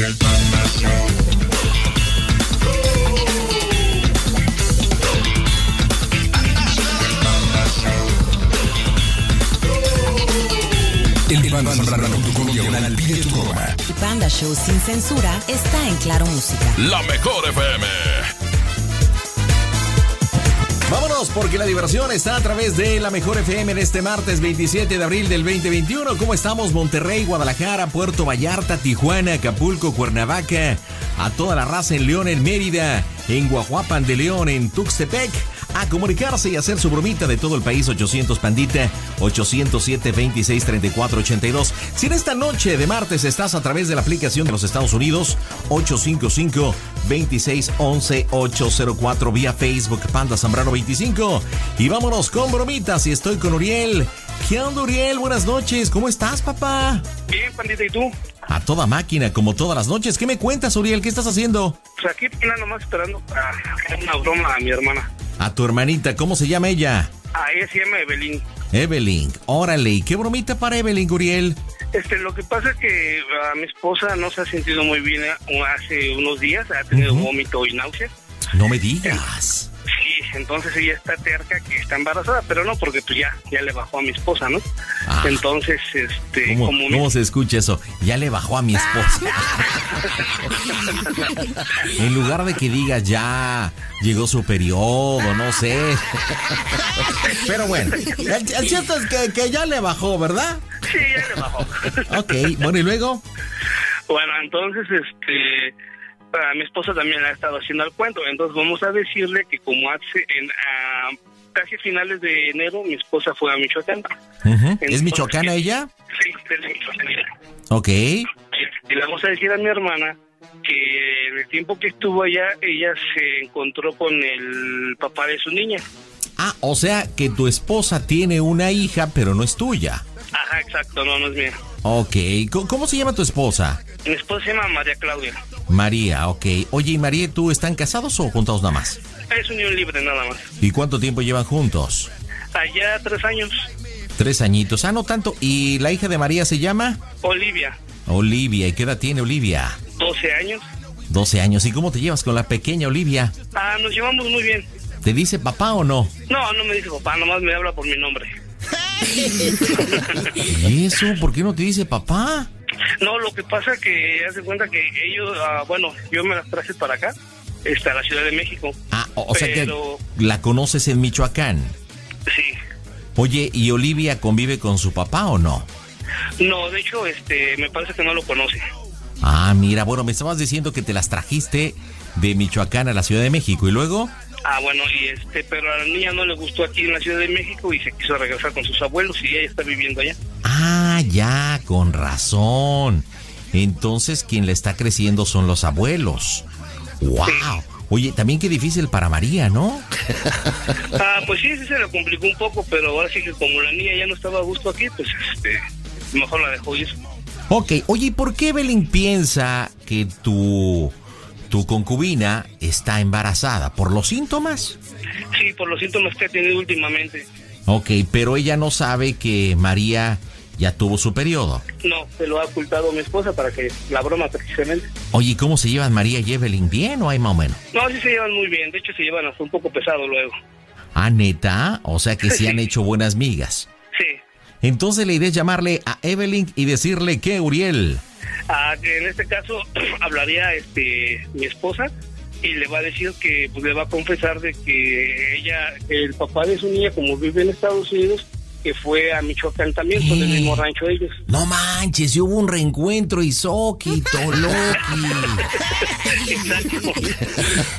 El Panda Show. El Panda Zambrano.com diagonal pide tu broma. El Panda Show sin censura está en Claro Música. La mejor FM. Porque la diversión está a través de la Mejor FM en este martes 27 de abril del 2021. ¿Cómo estamos? Monterrey, Guadalajara, Puerto Vallarta, Tijuana, Acapulco, Cuernavaca, a toda la raza en León, en Mérida, en Guajuapan de León, en Tuxtepec. A comunicarse y hacer su bromita de todo el país 800 Pandita 807 26 34 82. Si en esta noche de martes estás a través de la aplicación de los Estados Unidos 855 26 11 804 vía Facebook Panda Zambrano 25. Y vámonos con bromitas y estoy con Uriel. ¿Qué onda Uriel? Buenas noches. ¿Cómo estás, papá? Bien, pandita, ¿y tú? A toda máquina, como todas las noches. ¿Qué me cuentas, Uriel? ¿Qué estás haciendo? Pues aquí nada nomás esperando a una broma a mi hermana. A tu hermanita, ¿cómo se llama ella? A ella se llama Evelyn. Evelyn. Órale, ¿y qué bromita para Evelyn, Uriel? Este, lo que pasa es que a mi esposa no se ha sentido muy bien eh, hace unos días, ha tenido vómito y náuseas. No me digas. Entonces ella está terca que está embarazada, pero no, porque pues ya, ya le bajó a mi esposa, ¿no? Ah. Entonces, este, ¿Cómo, como mi- cómo se escucha eso? Ya le bajó a mi esposa. en lugar de que diga ya llegó su periodo, no sé. Pero bueno, el, el cierto es que, que ya le bajó, ¿verdad? Sí, ya le bajó. Ok, bueno, y luego. Bueno, entonces, este, a mi esposa también ha estado haciendo el cuento. Entonces, vamos a decirle que como hace, en, casi finales de enero, mi esposa fue a Michoacán. ¿Es Entonces, michoacana ella? Sí, es Michoacán. Ok. Y le vamos a decir a mi hermana que en el tiempo que estuvo allá, ella se encontró con el papá de su niña. Ah, o sea que tu esposa tiene una hija, pero no es tuya. Ajá, exacto, no, no es mía. Ok, ¿cómo, cómo se llama tu esposa? Mi esposa se llama María Claudia. María, ok. Oye, ¿y María y tú están casados o juntados nada más? Es unión libre nada más. ¿Y cuánto tiempo llevan juntos? Allá tres años. Tres añitos. Ah, no tanto. ¿Y la hija de María se llama? Olivia, Olivia. ¿Y qué edad tiene Olivia? 12 años. 12 años. ¿Y cómo te llevas con la pequeña Olivia? Ah, nos llevamos muy bien. ¿Te dice papá o no? No, no me dice papá, nomás me habla por mi nombre. ¿Y eso? ¿Por qué no te dice papá? No, lo que pasa que hace cuenta que ellos, ah, bueno, yo me las traje para acá, está la Ciudad de México. Ah, o, o sea que la conoces en Michoacán. Sí. Oye, ¿y Olivia convive con su papá o no? No, de hecho, este, me parece que no lo conoce. Ah, mira, bueno, me estabas diciendo que te las trajiste de Michoacán a la Ciudad de México y luego... Ah, bueno, y este, pero a la niña no le gustó aquí en la Ciudad de México y se quiso regresar con sus abuelos y ella está viviendo allá. Ah, ya, con razón. Entonces quien le está creciendo son los abuelos. ¡Wow! Oye, también qué difícil para María, ¿no? Ah, pues sí, sí se le complicó un poco, pero ahora sí que como la niña ya no estaba a gusto aquí, pues este, mejor la dejó ir. Ok, oye, ¿y por qué Evelyn piensa que tu, tu concubina está embarazada? ¿Por los síntomas? Sí, por los síntomas que ha tenido últimamente. Ok, pero ella no sabe que María ya tuvo su periodo. No, se lo ha ocultado mi esposa para que la broma precisamente. Oye, ¿cómo se llevan María y Evelyn? ¿Bien o hay más o menos? No, sí se llevan muy bien, de hecho se llevan hasta un poco pesado luego. Ah, neta, o sea que sí han hecho buenas migas. Entonces la idea es llamarle a Evelyn y decirle que Uriel. Ah, que en este caso hablaría este mi esposa y le va a decir que pues le va a confesar de que ella, el papá de su niña, como vive en Estados Unidos, que fue a Michoacán también, con el mismo rancho de ellos. No manches, hubo un reencuentro y Soquito, Loki.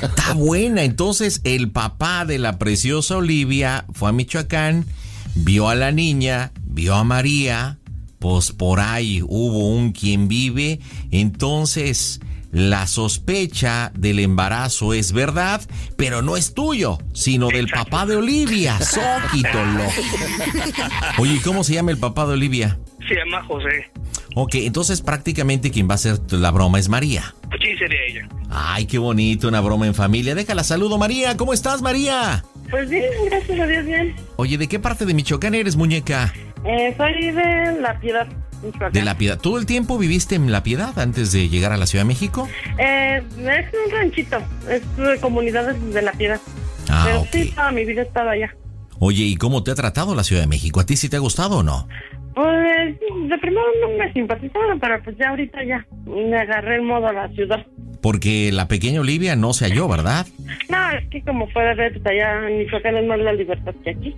Está buena. Entonces, el papá de la preciosa Olivia fue a Michoacán, vio a la niña, vio a María, pues por ahí hubo un quien vive. Entonces, la sospecha del embarazo es verdad, pero no es tuyo, sino del papá de Olivia, Soquito, Loki. Oye, ¿y ¿cómo se llama el papá de Olivia? Se llama José. Ok, entonces prácticamente quien va a hacer la broma es María. Sí, sería ella. Ay, qué bonito, una broma en familia. Déjala, saludo María. ¿Cómo estás, María? Pues bien, gracias a Dios, bien. Oye, ¿de qué parte de Michoacán eres, muñeca? Eh, soy de La Piedad. Michoacán. De La Piedad. ¿Todo el tiempo viviste en La Piedad antes de llegar a la Ciudad de México? Eh, es un ranchito, es de comunidades de la piedad. Ah, Pero sí, toda mi vida he estado allá. Oye, ¿y cómo te ha tratado la Ciudad de México? ¿A ti sí te ha gustado o no? Pues de primero no me simpatizaron, pero pues ya ahorita ya me agarré el modo a la ciudad. Porque la pequeña Olivia no se halló, ¿verdad? No, es que como puede ver, pues allá en Michoacán es más la libertad que aquí.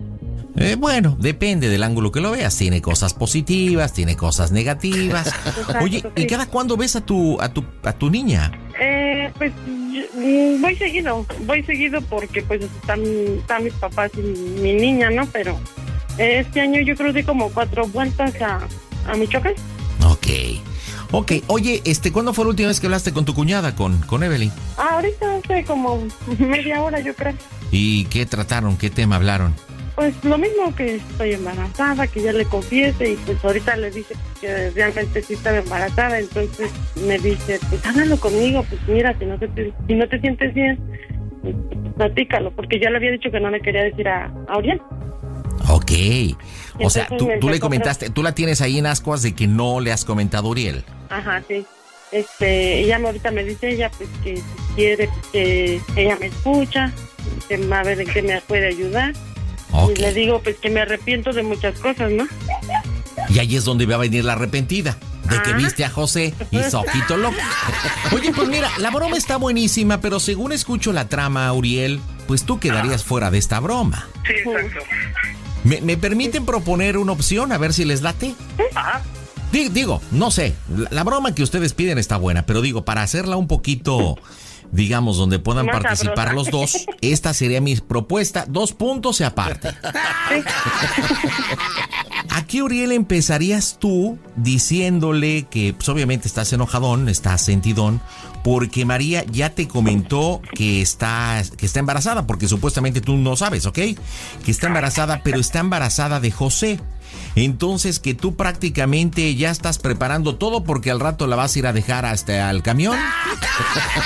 Eh, bueno, depende del ángulo que lo veas. Tiene cosas positivas, tiene cosas negativas. Exacto, Oye, ¿y sí. cada cuándo ves a tu, a tu, a tu niña? Eh, pues yo- mm, voy seguido, voy seguido porque pues están, están mis papás y mi niña, ¿no? Pero este año yo creo que como cuatro vueltas a, a Michoacán. Ok. Ok, oye, este, ¿cuándo fue la última vez que hablaste con tu cuñada, con, con Evelyn? Ah, ahorita hace como media hora yo creo. ¿Y qué trataron? ¿Qué tema hablaron? Pues lo mismo que estoy embarazada, que ya le confiese y pues ahorita le dije que realmente sí estaba embarazada, entonces me dice, pues hágalo conmigo, pues mira, si no te, si no te sientes bien, pues, platícalo, porque yo le había dicho que no le quería decir a, a Orián. Ok. O sea, Entonces tú, me tú le comentaste, tú la tienes ahí en ascuas de que no le has comentado a Uriel. Ajá, sí. Este, ella ahorita me dice ella pues que si quiere pues, que ella me escucha, que va a ver en qué me puede ayudar. Ok. Y le digo pues que me arrepiento de muchas cosas, ¿no? Y ahí es donde va a venir la arrepentida. De que Ah. viste a José y Soquito loco. Oye, pues mira, la broma está buenísima, pero según escucho la trama, Uriel, pues tú quedarías fuera de esta broma. Sí, exacto. ¿Me, me permiten proponer una opción? A ver si les late. Ajá. Digo, no sé, la, broma que ustedes piden está buena, pero digo, para hacerla un poquito, digamos, donde puedan participar sabrosa. los dos, esta sería mi propuesta, dos puntos y aparte. Aquí, Uriel, empezarías tú diciéndole que, pues, obviamente estás enojadón, estás sentidón, porque María ya te comentó que está, que está embarazada, porque supuestamente tú no sabes, ¿ok? Que está embarazada, pero está embarazada de José. Entonces que tú prácticamente ya estás preparando todo porque al rato la vas a ir a dejar hasta al camión.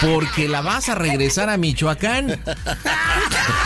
Porque la vas a regresar a Michoacán.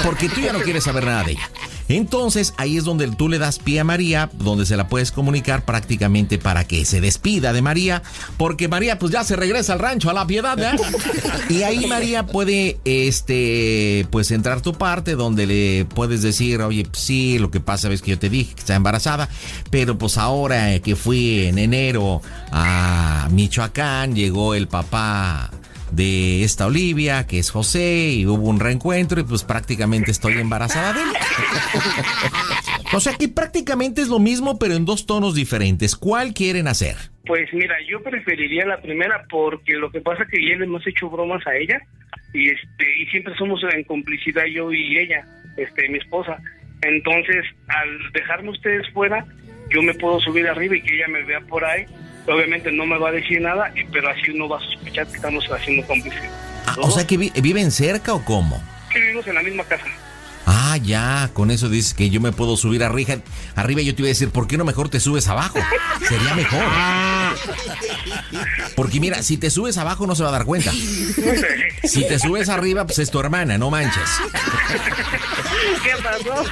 Porque tú ya no quieres saber nada de ella. Entonces ahí es donde tú le das pie a María, donde se la puedes comunicar prácticamente para que se despida de María, porque María pues ya se regresa al rancho, a la piedad, ¿verdad? Y ahí María puede, este, pues entrar tu parte donde le puedes decir, oye, pues, sí, lo que pasa es que yo te dije que está embarazada, pero pues ahora que fui en enero a Michoacán, llegó el papá de esta Olivia, que es José, y hubo un reencuentro y pues prácticamente estoy embarazada de él. O sea que prácticamente es lo mismo, pero en dos tonos diferentes. ¿Cuál quieren hacer? Pues mira, yo preferiría la primera porque lo que pasa que ya le hemos hecho bromas a ella y este y siempre somos en complicidad yo y ella, este mi esposa. Entonces, al dejarme ustedes fuera, yo me puedo subir arriba y que ella me vea por ahí. Obviamente no me va a decir nada, pero así uno va a sospechar que estamos haciendo complicidad. Ah, o sea que vi- viven cerca o cómo? que vivimos en la misma casa. Ah, ya, con eso dices que yo me puedo subir arriba. Arriba yo te iba a decir, ¿por qué no mejor te subes abajo? Sería mejor. Porque mira, si te subes abajo no se va a dar cuenta. Si te subes arriba, pues es tu hermana, no manches. ¿Qué pasó?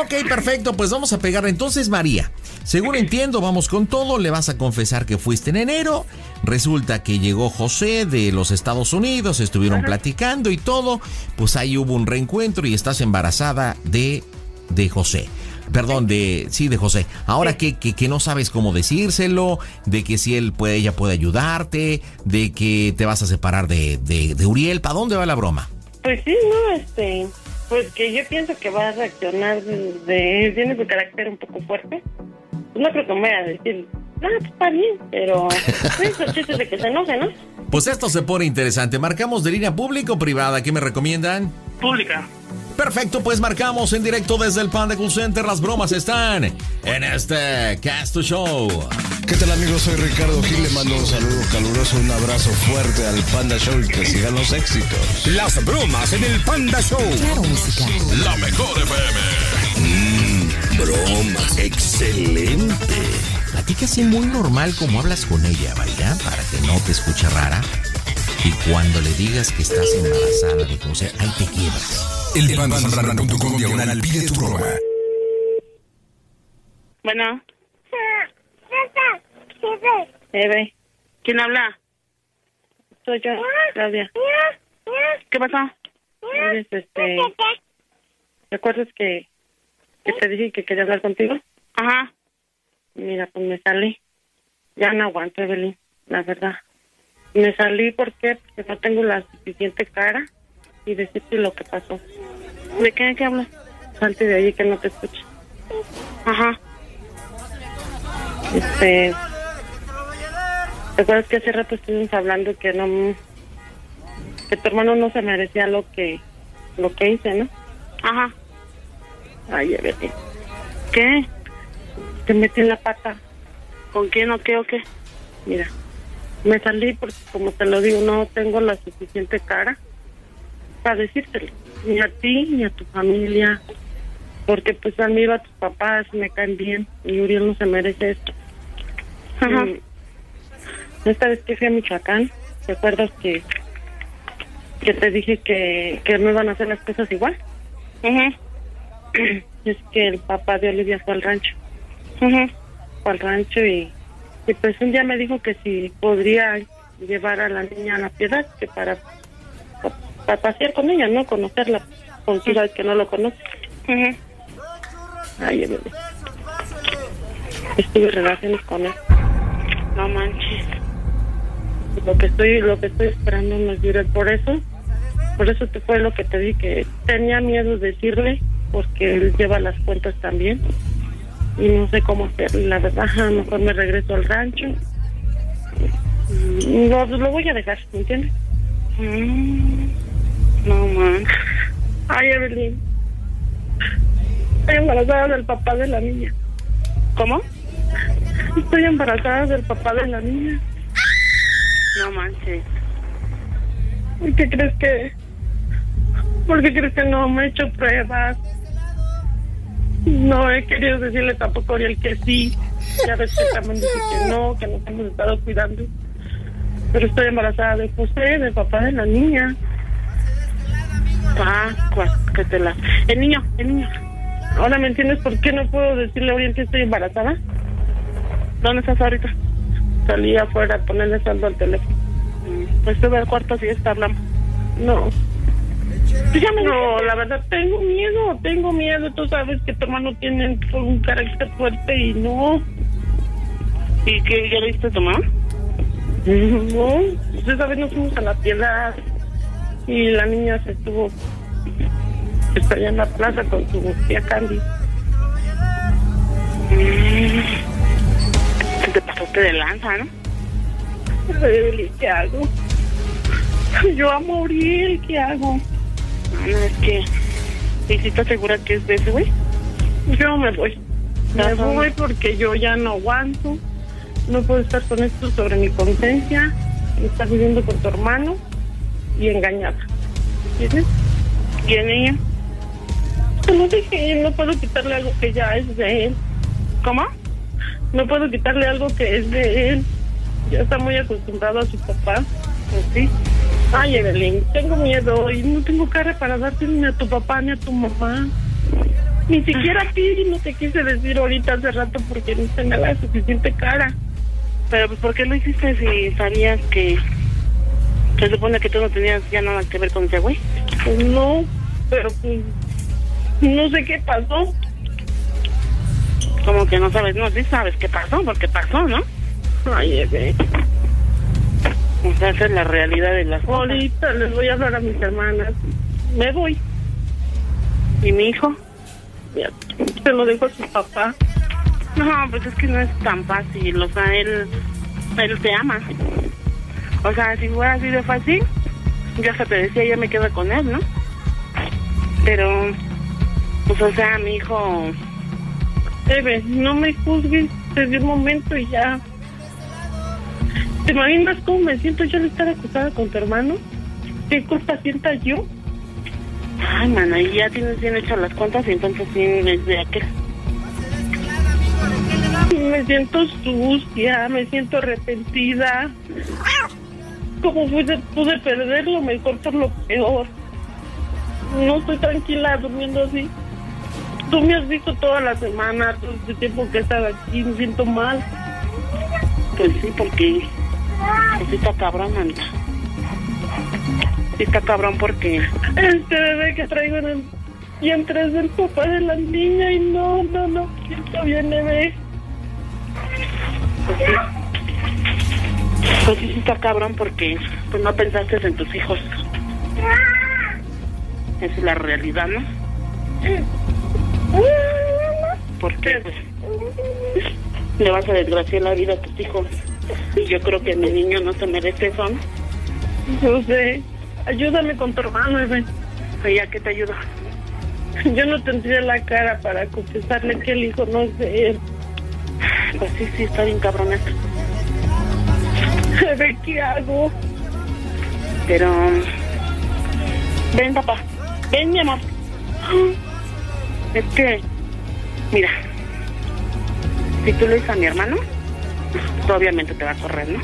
Ok, perfecto, pues vamos a pegar entonces María. Según entiendo, vamos con todo, le vas a confesar que fuiste en enero. Resulta que llegó José de los Estados Unidos, estuvieron platicando y todo. Pues ahí hubo un reencuentro y estás embarazada de, de José. Perdón, de sí, de José. Ahora que, que, que no sabes cómo decírselo, de que si él puede, ella puede ayudarte, de que te vas a separar de, de, de Uriel. ¿Para dónde va la broma? Pues sí, no, este, pues que yo pienso que va a reaccionar de, de- tiene su carácter un poco fuerte. No creo que me vaya a decir, ah, pues está bien, pero pues, el chiste es de que se enoje, ¿no? Pues esto se pone interesante. ¿Marcamos de línea pública o privada? ¿Qué me recomiendan? Pública. Perfecto, pues marcamos en directo desde el Panda Cool Center. Las bromas están en este Casto Show. ¿Qué tal amigos? Soy Ricardo Gil, le mando un saludo caluroso, un abrazo fuerte al Panda Show y que sigan los éxitos. Las bromas en el Panda Show. Claro Música. La mejor FM. Broma. Excelente. A ti que así muy normal como hablas con ella, María, para que no te escuche rara. Y cuando le digas que estás embarazada de José, ahí te quiebras. El pandasambrano.com diagonal pide tu broma. Bueno, Eve, ¿Quién habla? soy yo, Claudia. ¿Qué pasó? Este, ¿te acuerdas que, que te dije que quería hablar contigo? Ajá. Mira, pues me salí. Ya no aguanto, Evelyn, la verdad. Me salí porque, porque no tengo la suficiente cara y decirte lo que pasó. ¿De qué, qué hablas? Salte de ahí que no te escuche. Ajá. Este, ¿te acuerdas que hace rato estuvimos hablando que no, que tu hermano no se merecía lo que, lo que hice, ¿no? Ajá. Ay, Evelyn, ¿Qué? te metí en la pata. ¿Con quién o qué o qué? Mira, me salí porque, como te lo digo, no tengo la suficiente cara para decírtelo. Ni a ti, ni a tu familia. Porque, pues, a mí, a tus papás me caen bien. Y Uriel no se merece esto. Ajá. Mm, Esta vez que fui a Michoacán, ¿te acuerdas que, que te dije que, que no iban a hacer las cosas igual? Ajá. Es que el papá de Olivia fue al rancho. Fue al rancho y, y pues un día me dijo que si podría llevar a la niña a la piedad, que para, para pasear con ella, ¿no? Conocerla, con tú sabes que no lo conoce. Ajá. Ay, Evelyn. Estuve relaciones con él. No manches. Lo que estoy, lo que estoy esperando no es. Por eso, por eso te fue lo que te di, que tenía miedo de decirle, porque él lleva las cuentas también. Y no sé cómo hacerlo. y La verdad, a lo mejor me regreso al rancho. Y Lo, lo voy a dejar, ¿me entiendes? Mm. No manches. Ay, Evelyn. Estoy embarazada del papá de la niña. ¿Cómo? Estoy embarazada del papá de la niña. No manches. ¿Y qué crees que...? ¿Por qué crees que no me he hecho pruebas? No he querido decirle tampoco a Ariel que sí. Ya ves que también dice que no, que nos hemos estado cuidando. Pero estoy embarazada de José, del papá de la niña. Ah, que te la... El niño, el niño. Ahora me entiendes por qué no puedo decirle a Oriel que estoy embarazada. ¿Dónde estás ahorita? Salí afuera a ponerle saldo al teléfono. Mm, Pues sube al cuarto está hablando. No. No, la verdad tengo miedo, tengo miedo. Tú sabes que tu hermano tiene un carácter fuerte y no. ¿Y qué ya le diste a tu mamá? No, esa vez nos fuimos a la piedad y la niña se estuvo está allá en la plaza con su tía Candy. Te pasaste de lanza, ¿no? Ay, ¿Qué hago? Yo amo a Uriel, ¿qué hago? No, no, es que... ¿Y si estás segura que es de ese güey? Yo me voy. Me voy porque yo ya no aguanto. No puedo estar con esto sobre mi conciencia. Estás viviendo con tu hermano y engañada. ¿Entiendes? ¿Y el niño? Te lo dije, no puedo quitarle algo que ya es de él. ¿Cómo? No puedo quitarle algo que es de él. Ya está muy acostumbrado a su papá. Pues sí. Ay, Evelyn, tengo miedo y no tengo cara para darte ni a tu papá ni a tu mamá. Ni siquiera a ti no te quise decir ahorita hace rato porque no tenía la suficiente cara. Pero pues, ¿por qué lo hiciste si sabías que... Se supone que tú no tenías ya nada que ver con ese güey? Pues no, pero pues no sé qué pasó. Como que no sabes, no, sí sabes qué pasó, porque pasó, ¿no? Ay, Evelyn. Sea, esa es la realidad de las cosas. Ahorita les voy a hablar a mis hermanas. Me voy. ¿Y mi hijo? Ya, se lo dejo a su papá. No, pues es que no es tan fácil, o sea, él, él te ama. O sea, si fuera así de fácil, yo hasta te decía, yo me quedo con él, ¿no? Pero, pues, o sea, mi hijo, Eve, no me juzgues desde un momento y ya. ¿Te imaginas cómo me siento yo al estar acusada con tu hermano? ¿Qué culpa sienta yo? ay, mano, y ya tienes bien hechas las cuentas y entonces sí, desde aquel. Me siento sucia, me siento arrepentida. ¿Cómo pude, pude perder lo mejor por lo peor? No estoy tranquila durmiendo así. Tú me has visto toda la semana, todo este tiempo que he estado aquí, me siento mal. Pues sí, porque pues sí está cabrón, Anita. Sí está cabrón porque Este bebé que traigo en el vientre es del papá de la niña y no, no, no, siento bien bebé. pues sí. Pues sí, sí está cabrón porque pues no pensaste en tus hijos. Esa es la realidad, ¿no? Porque pues le vas a desgraciar la vida a tus hijos. Y yo creo que mi niño no se merece eso, ¿no? Sé, ayúdame con tu hermano bebé. Oye, ¿a qué te ayuda? Yo no tendría la cara para confesarle que el hijo no es de él. Pues sí, sí, está bien cabrón esto. Bebé, ¿qué hago? Pero... Ven, papá. Ven, mi amor. Es que... Mira. Si tú le dices a mi hermano, pues obviamente te va a correr, ¿no?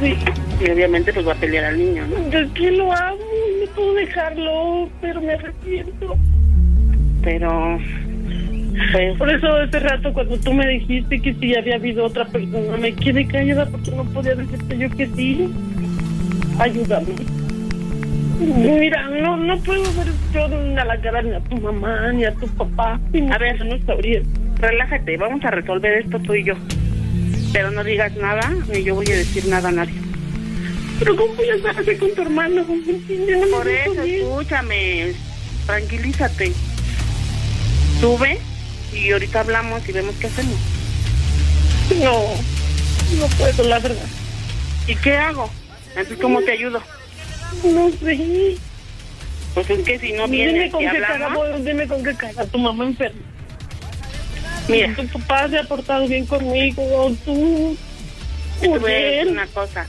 Sí, Y obviamente pues va a pelear al niño, ¿no? es que lo amo, no puedo dejarlo, pero me arrepiento. Pero... Pues... Por eso hace rato cuando tú me dijiste que si había habido otra persona, me quedé callada porque no podía decirte yo que sí. Ayúdame. Mira, no, no puedo ver yo a la cara ni a tu mamá ni a tu papá. A ver. no sabría. Relájate, vamos a resolver esto tú y yo. Pero no digas nada, ni yo voy a decir nada a nadie. Pero ¿cómo voy a estar con tu hermano? No Por eso, bien. escúchame, tranquilízate. Sube y ahorita hablamos y vemos qué hacemos. No, no puedo, la verdad. ¿Y qué hago? Entonces, ¿cómo te ayudo? No sé. Pues es que si no Dime vienes con y qué cara, hablamos... voy- dime con qué cara tu mamá enferma. Mira, Tu papá se ha portado bien conmigo, tú. te voy a decir una cosa.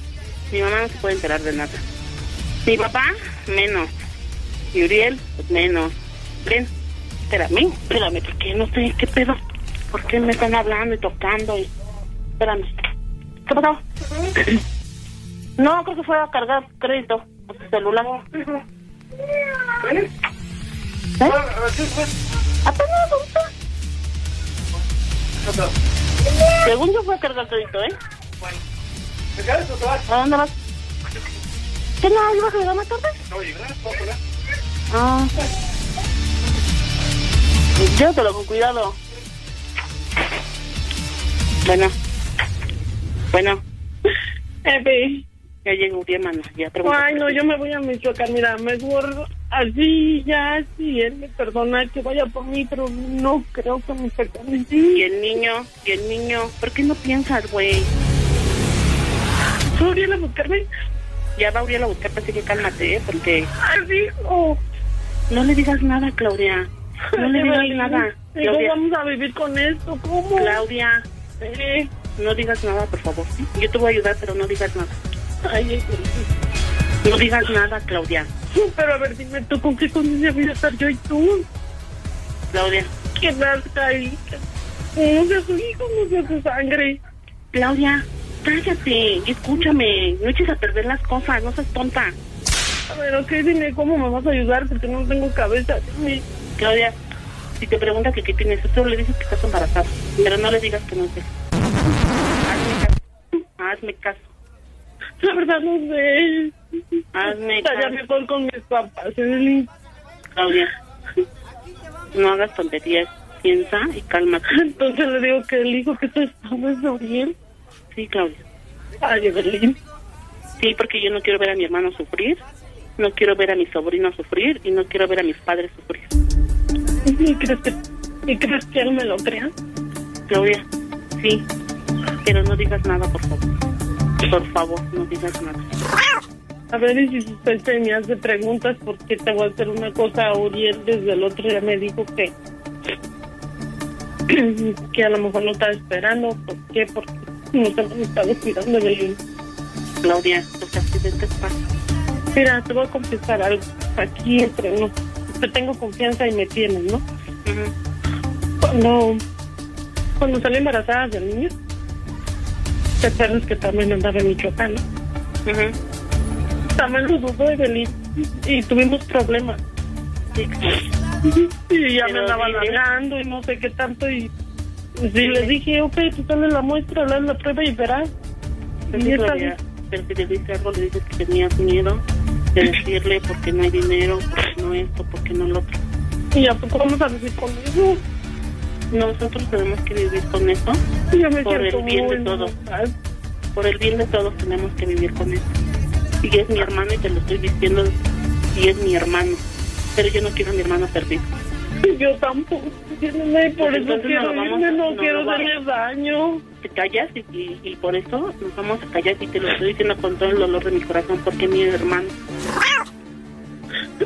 Mi mamá no se puede enterar de nada. Mi papá, menos. Y Uriel, pues menos. Ven, espérame, espérame, porque no sé qué pedo. ¿Por qué me están hablando y tocando? Y... Espérame. ¿Qué pasó? No, creo que fue a cargar crédito a tu celular. ¿Eh? Apenas ahorita. Según yo fue a cargar crédito, ¿eh? ¿A dónde vas? ¿Qué no? ¿Ibas a llegar más tarde? No, llegar, Ah. Llévatelo con cuidado. Bueno. Bueno, Efe. ya llegó Uriel, mano. Ya. Ay, no, yo me voy a Michoacán. Mira, mejor así, ya, si él me perdona que vaya por mí, pero no creo que me perdone. Y el niño, y el niño. ¿Por qué no piensas, güey? ¿Tú Uriel a buscarme? Ya va Uriel a buscarte, así que cálmate, ¿eh? Porque Así, no le digas nada, Claudia. No le digas nada. Claudia, vamos a vivir con esto, ¿cómo? Claudia, Eh, no digas nada, por favor. Yo te voy a ayudar, pero no digas nada. Ay, ay, No digas nada, Claudia. pero a ver, dime tú, ¿con qué condición voy a estar yo y tú? Claudia, Que nazca ahí. No sea su hijo, no sea su sangre. Claudia, cállate y escúchame. No eches a perder las cosas, no seas tonta. A ver, ok, dime cómo me vas a ayudar porque no tengo cabeza. Dime. Claudia, si te pregunta que qué tienes, solo le dices que estás embarazada. Pero no le digas que no eso. Hazme caso. Hazme caso. La verdad no sé. Hazme Estaría caso. mejor con mis papás, Evelyn. Claudia, no hagas tonterías. Piensa y cálmate. Entonces le digo que el hijo que tú estás es de Uriel. Sí, Claudia. Ay, Evelyn. Sí, porque yo no quiero ver a mi hermano sufrir, no quiero ver a mi sobrino sufrir y no quiero ver a mis padres sufrir. ¿Y crees que, y crees que él me lo crea? Claudia, sí, pero no digas nada, por favor. Por favor, no digas nada. A ver, y si usted se me hace preguntas, porque te voy a hacer una cosa. Uriel desde el otro día me dijo que que a lo mejor no estaba esperando. ¿Por qué? Porque no te han estado cuidando de él. Claudia, los accidentes pasan. Mira, te voy a confesar algo. Aquí entre nos. Te tengo confianza y me tienes, ¿no? Cuando, cuando salí embarazada del niño, te acuerdas que también andaba en Michoacán, ¿no? Ujú. También lo dudó Evelyn y tuvimos problemas. Sí. Y ya me Pero andaban dile. hablando y no sé qué tanto y sí les dije, ok, tú sale la muestra, haz la prueba y verás. Pero Y sí, esta Claudia, pero si le dices algo, le dices que tenías miedo de decirle porque no hay dinero, porque no esto, porque no lo otro. ¿Y a poco vamos a vivir con eso? Nosotros tenemos que vivir con eso, Yo me Por el bien de todos. por el bien de todos tenemos que vivir con eso. Y es mi hermano y te lo estoy diciendo, y es mi hermano. Pero yo no quiero a mi hermano perdido. Yo tampoco. Por eso entonces quiero no lo vamos- irme, no no quiero hacerle daño. Te callas y, y, y por eso nos vamos a callar y te lo estoy diciendo con todo el dolor de mi corazón porque mi hermano.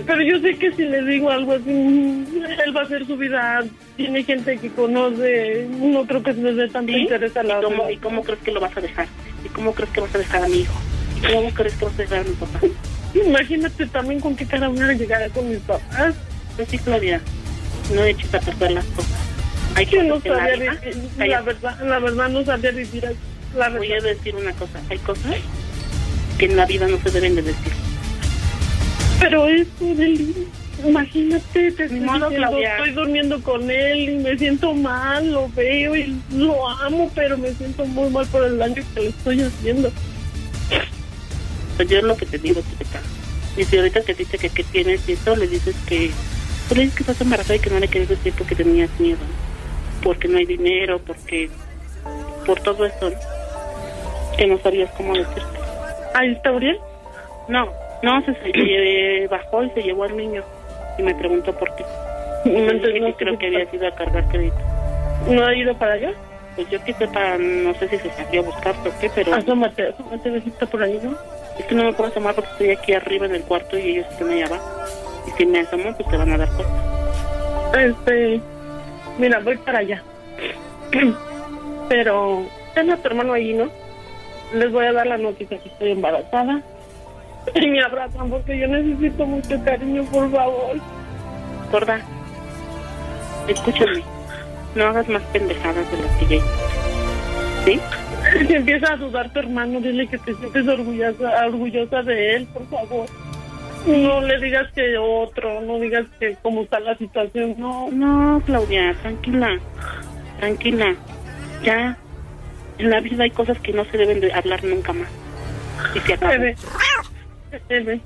Pero yo sé que si le digo algo así, él va a hacer su vida. Tiene gente que conoce. No creo que se les dé tanto ¿Sí? interés a la ¿Y cómo, otra. ¿Y cómo crees que lo vas a dejar? ¿Y cómo crees que vas a dejar a mi hijo? ¿Y cómo crees que vas a dejar a mi papá? Imagínate también con qué cara voy a llegar con mis papás. Pues sí, Claudia, no eches a perder las cosas. Hay Yo no sabía. La verdad, la verdad no sabía vivir. La Voy a verdad. decir una cosa. Hay cosas que en la vida no se deben de decir. Pero eso del imagínate, te estoy, modo, diciendo, estoy durmiendo con él y me siento mal, lo veo y lo amo, pero me siento muy mal por el daño que le estoy haciendo. Pues yo es lo que te digo, chiquita. Y si ahorita te dice que qué tienes y eso, le dices que... Pues le dices que estás embarazada y que no le quieres decir porque tenías miedo. Porque no hay dinero, porque... Por todo eso, que no sabías cómo decirte. Ahí está Uriel. No, no, se, se bajó y se llevó al niño. Y me preguntó por qué. Entonces, no que creo qué que había sido a cargar crédito. ¿No ha ido para allá? Pues yo que sepa, no sé si se salió a buscar o qué, pero Asómate, asómate, ves está por ahí, ¿no? es que no me puedo asomar porque estoy aquí arriba en el cuarto y ellos están allá abajo. Y si me asomo, pues te van a dar cosas. Este, mira, voy para allá. Pero, ten a tu hermano ahí, ¿no? Les voy a dar la noticia que estoy embarazada. Y me abrazan porque yo necesito mucho cariño, por favor. Gorda, escúchame, no hagas más pendejadas de las que ya. ¿Sí? Si empieza a dudar tu hermano, dile que te sientes orgullosa, orgullosa de él, por favor. No le digas que otro, no digas que cómo está la situación, no. No, Claudia, tranquila, tranquila. Ya, en la vida hay cosas que no se deben de hablar nunca más. Y se acabó. Bebé.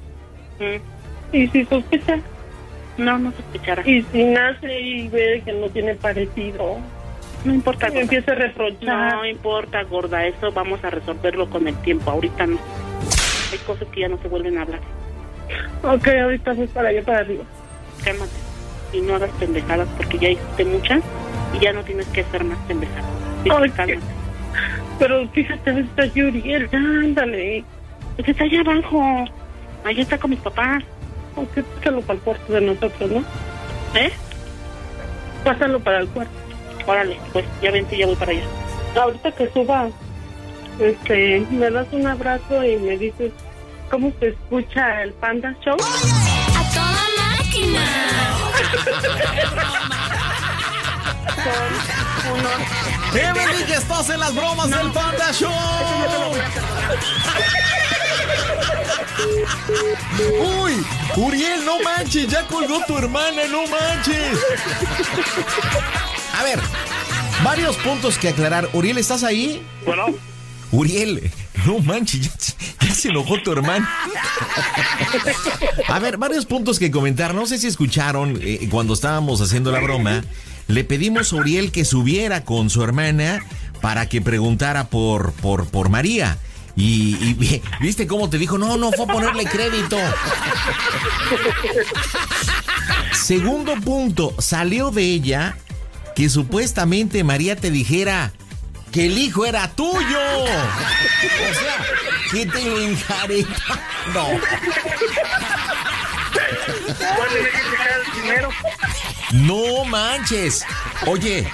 Mm, Y si sospecha, No, no sospechará. y si nace y ve que no tiene parecido, No importa, gorda. empiece a reprochar. No importa, gorda, eso vamos a resolverlo con el tiempo, ahorita no. Hay cosas que ya no se vuelven a hablar. Ok, ahorita voy para allá, para arriba. Cálmate y no hagas pendejadas porque ya hiciste muchas y ya no tienes que hacer más pendejadas. Así que Ay, cálmate. Pero fíjate, está Yuriel, ándale. Pues está allá abajo. Allá está con mis papás. Ok, pásalo para el cuarto de nosotros, ¿no? ¿Eh? Pásalo para el cuarto. Órale, pues ya vente, ya voy para allá. Ahorita que suba, este, me das un abrazo y me dices cómo se escucha el Panda Show. ¡A toda máquina! Evelyn, que estás en las bromas del Panda Show. Uy, Uriel, no manches, ya colgó tu hermana, no manches. A ver, varios puntos que aclarar. Uriel, ¿estás ahí? Bueno, Uriel, no manches, ya, se- ya se enojó tu hermano. A ver, varios puntos que comentar. No sé si escucharon eh, cuando estábamos haciendo la broma. Le pedimos a Uriel que subiera con su hermana para que preguntara por, por, por María. Y, y vi- viste cómo te dijo, no, no fue a ponerle crédito. Segundo punto, salió de ella que supuestamente María te dijera que el hijo era tuyo. O sea, que te lo enjareta. No. No manches. Oye,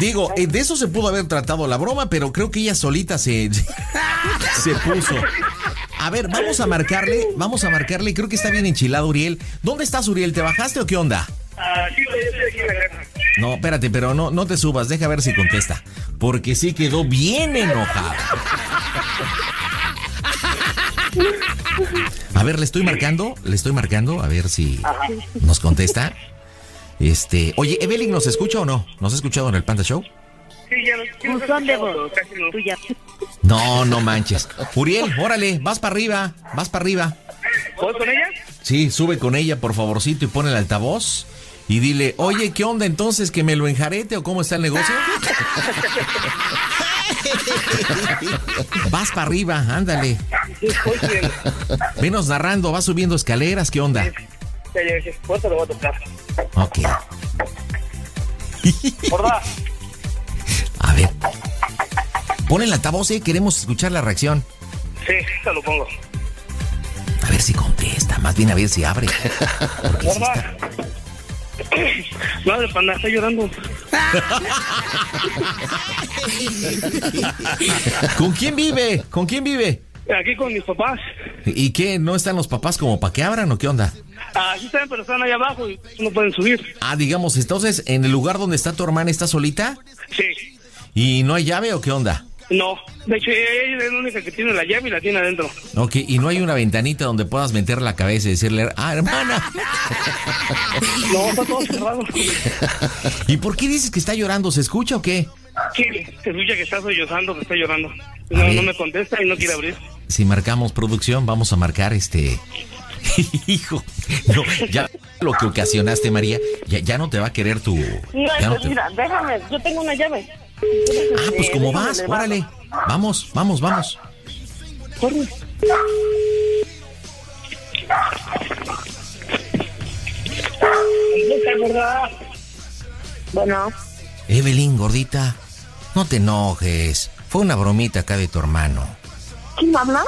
digo, eh, de eso se pudo haber tratado la broma, pero creo que ella solita se, se puso. A ver, vamos a marcarle, vamos a marcarle. Creo que está bien enchilado, Uriel. ¿Dónde estás, Uriel? ¿Te bajaste o qué onda? Sí, yo estoy aquí en la casa. No, espérate, pero no, no te subas, deja ver si contesta. Porque sí quedó bien enojado. A ver, le estoy marcando, le estoy marcando, a ver si nos contesta. Este, oye, Evelyn, ¿nos escucha o no? ¿Nos ha escuchado en el Panda Show? Sí, ya sí, de casi no. Tú ya. No, no manches. Uriel, órale, vas para arriba, vas para arriba. ¿Puedo con ella? Sí, sube con ella, por favorcito, y pon el altavoz. Y dile, oye, ¿qué onda entonces? ¿Que me lo enjarete o cómo está el negocio? Vas para arriba, ándale. Venos narrando, vas subiendo escaleras, ¿qué onda? Ya. ¿Cuánto lo voy a tocar? Ok. ¿Verdad? A ver. Pon el altavoz, eh, queremos escuchar la reacción. Sí, te lo pongo. A ver si contesta, más bien a ver si abre. Porque sí está- Madre panda, está llorando. ¿Con quién vive? ¿Con quién vive? Aquí con mis papás. ¿Y qué? ¿No están los papás como para que abran o qué onda? Ah, sí están, pero están allá abajo y no pueden subir. Ah, digamos, entonces, en el lugar donde está tu hermana, ¿está solita? Sí. ¿Y no hay llave o qué onda? No. De hecho, ella es la única que tiene la llave y la tiene adentro. Ok, ¿y no hay una ventanita donde puedas meter la cabeza y decirle, ah, hermana? No, está todo cerrado. ¿Y por qué dices que está llorando? ¿Se escucha o qué? Sí, se escucha que está sollozando, que está llorando. No, no me contesta y no quiere abrir. Si marcamos producción, vamos a marcar este... Hijo, no, ya lo que ocasionaste, María, ya, ya no te va a querer tu... No, ya no pues te- mira, déjame, yo tengo una llave. Ah, pues como vas, le órale. Vamos, vamos, vamos. Corre. Bueno, Evelyn, gordita, no te enojes. Fue una bromita acá de tu hermano. ¿Quién habla?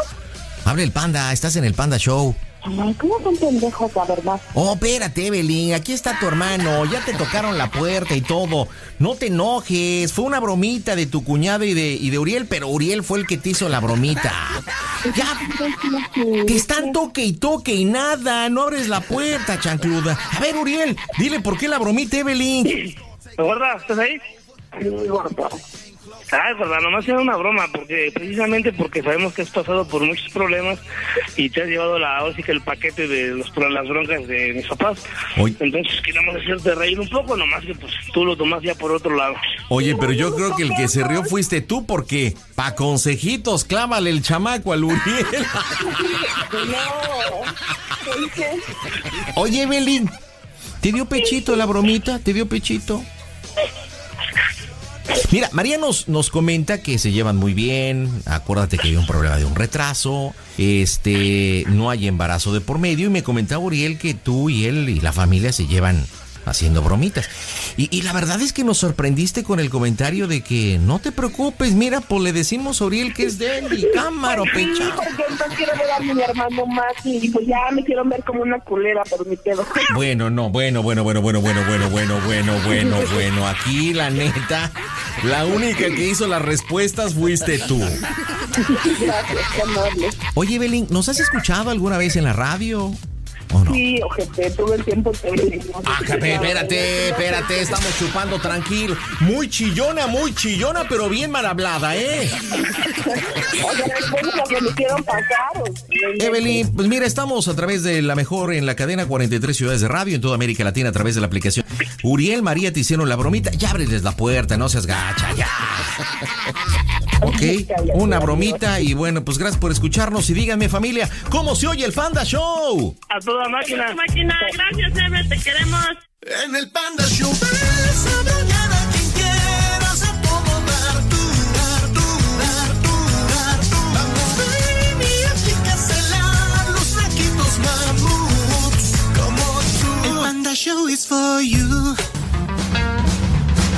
Habla el panda, estás en el Panda Show. Ay, ¿cómo son pendejos, la verdad? Oh, espérate, Evelyn, aquí está tu hermano. Ya te tocaron la puerta y todo. No te enojes. Fue una bromita de tu cuñado y de, y de Uriel, pero Uriel fue el que te hizo la bromita. Ya. Te están toque y toque y nada. No abres la puerta, chancluda. A ver, Uriel, dile por qué la bromita, Evelyn. ¿Verdad? ¿Estás ahí? Ay, verdad, nomás era una broma, porque precisamente porque sabemos que has pasado por muchos problemas y te has llevado la, ahora sí que el paquete de los, las broncas de mis papás. Oye. Entonces queríamos hacerte reír un poco, nomás que pues tú lo tomas ya por otro lado. Oye, pero yo creo que el que se rió fuiste tú porque pa' consejitos, clávale el chamaco al Uriel. Oye, Evelyn, ¿te dio pechito la bromita? ¿Te dio pechito? Mira, María nos, nos comenta que se llevan muy bien. Acuérdate que hay un problema de un retraso. Este, no hay embarazo de por medio. Y me comentaba Uriel que tú y él y la familia se llevan haciendo bromitas. Y, y la verdad es que nos sorprendiste con el comentario de que no te preocupes, mira, pues le decimos a Uriel que es de y cámara, Sí, porque entonces quiero ver a mi hermano más y pues ya me quiero ver como una culera, pero me quedo. Bueno, no, bueno, bueno, bueno, bueno, bueno, bueno, bueno, bueno, bueno, bueno. Aquí, la neta, la única que hizo las respuestas fuiste tú. Gracias, qué amable. Oye, Evelyn, ¿nos has escuchado alguna vez en la radio? ¿O no? Sí, ojete, todo el tiempo te Ah, espérate, espérate, espérate, estamos chupando tranquilo. Muy chillona, muy chillona, pero bien mal hablada, ¿eh? Oye, después de lo que me hicieron pasar. Evelyn, pues mira, estamos a través de la mejor en la cadena 43 ciudades de radio en toda América Latina a través de la aplicación. Uriel, María, te hicieron la bromita. Ya ábreles la puerta, no seas gacha, ya. Ok, una bromita y bueno, pues gracias por escucharnos y díganme familia, ¿cómo se oye el Panda Show? A toda máquina. Máquina, gracias Eve, te queremos. En el Panda Show. show is for you.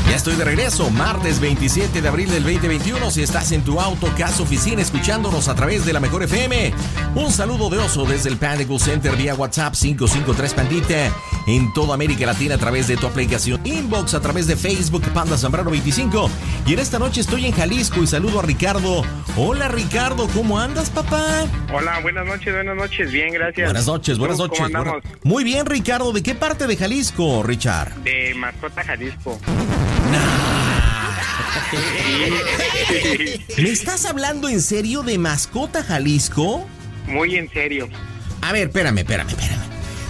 Ya estoy de regreso, martes 27 de abril del 2021. Si estás en tu auto, casa, oficina, escuchándonos a través de la Mejor FM, un saludo de oso desde el Panda Cool Center vía WhatsApp 553 Pandita en toda América Latina a través de tu aplicación Inbox, a través de Facebook Panda Zambrano 25. Y en esta noche estoy en Jalisco y saludo a Ricardo. Hola Ricardo, ¿cómo andas, papá? Hola, buenas noches, buenas noches, bien, gracias. Buenas noches, buenas ¿Tú noches. ¿Cómo andamos? Muy bien, Ricardo. ¿De qué parte de Jalisco, Richard? De Mascota, Jalisco. ¿Me estás hablando en serio de Mascota Jalisco? Muy en serio. A ver, espérame, espérame, espérame.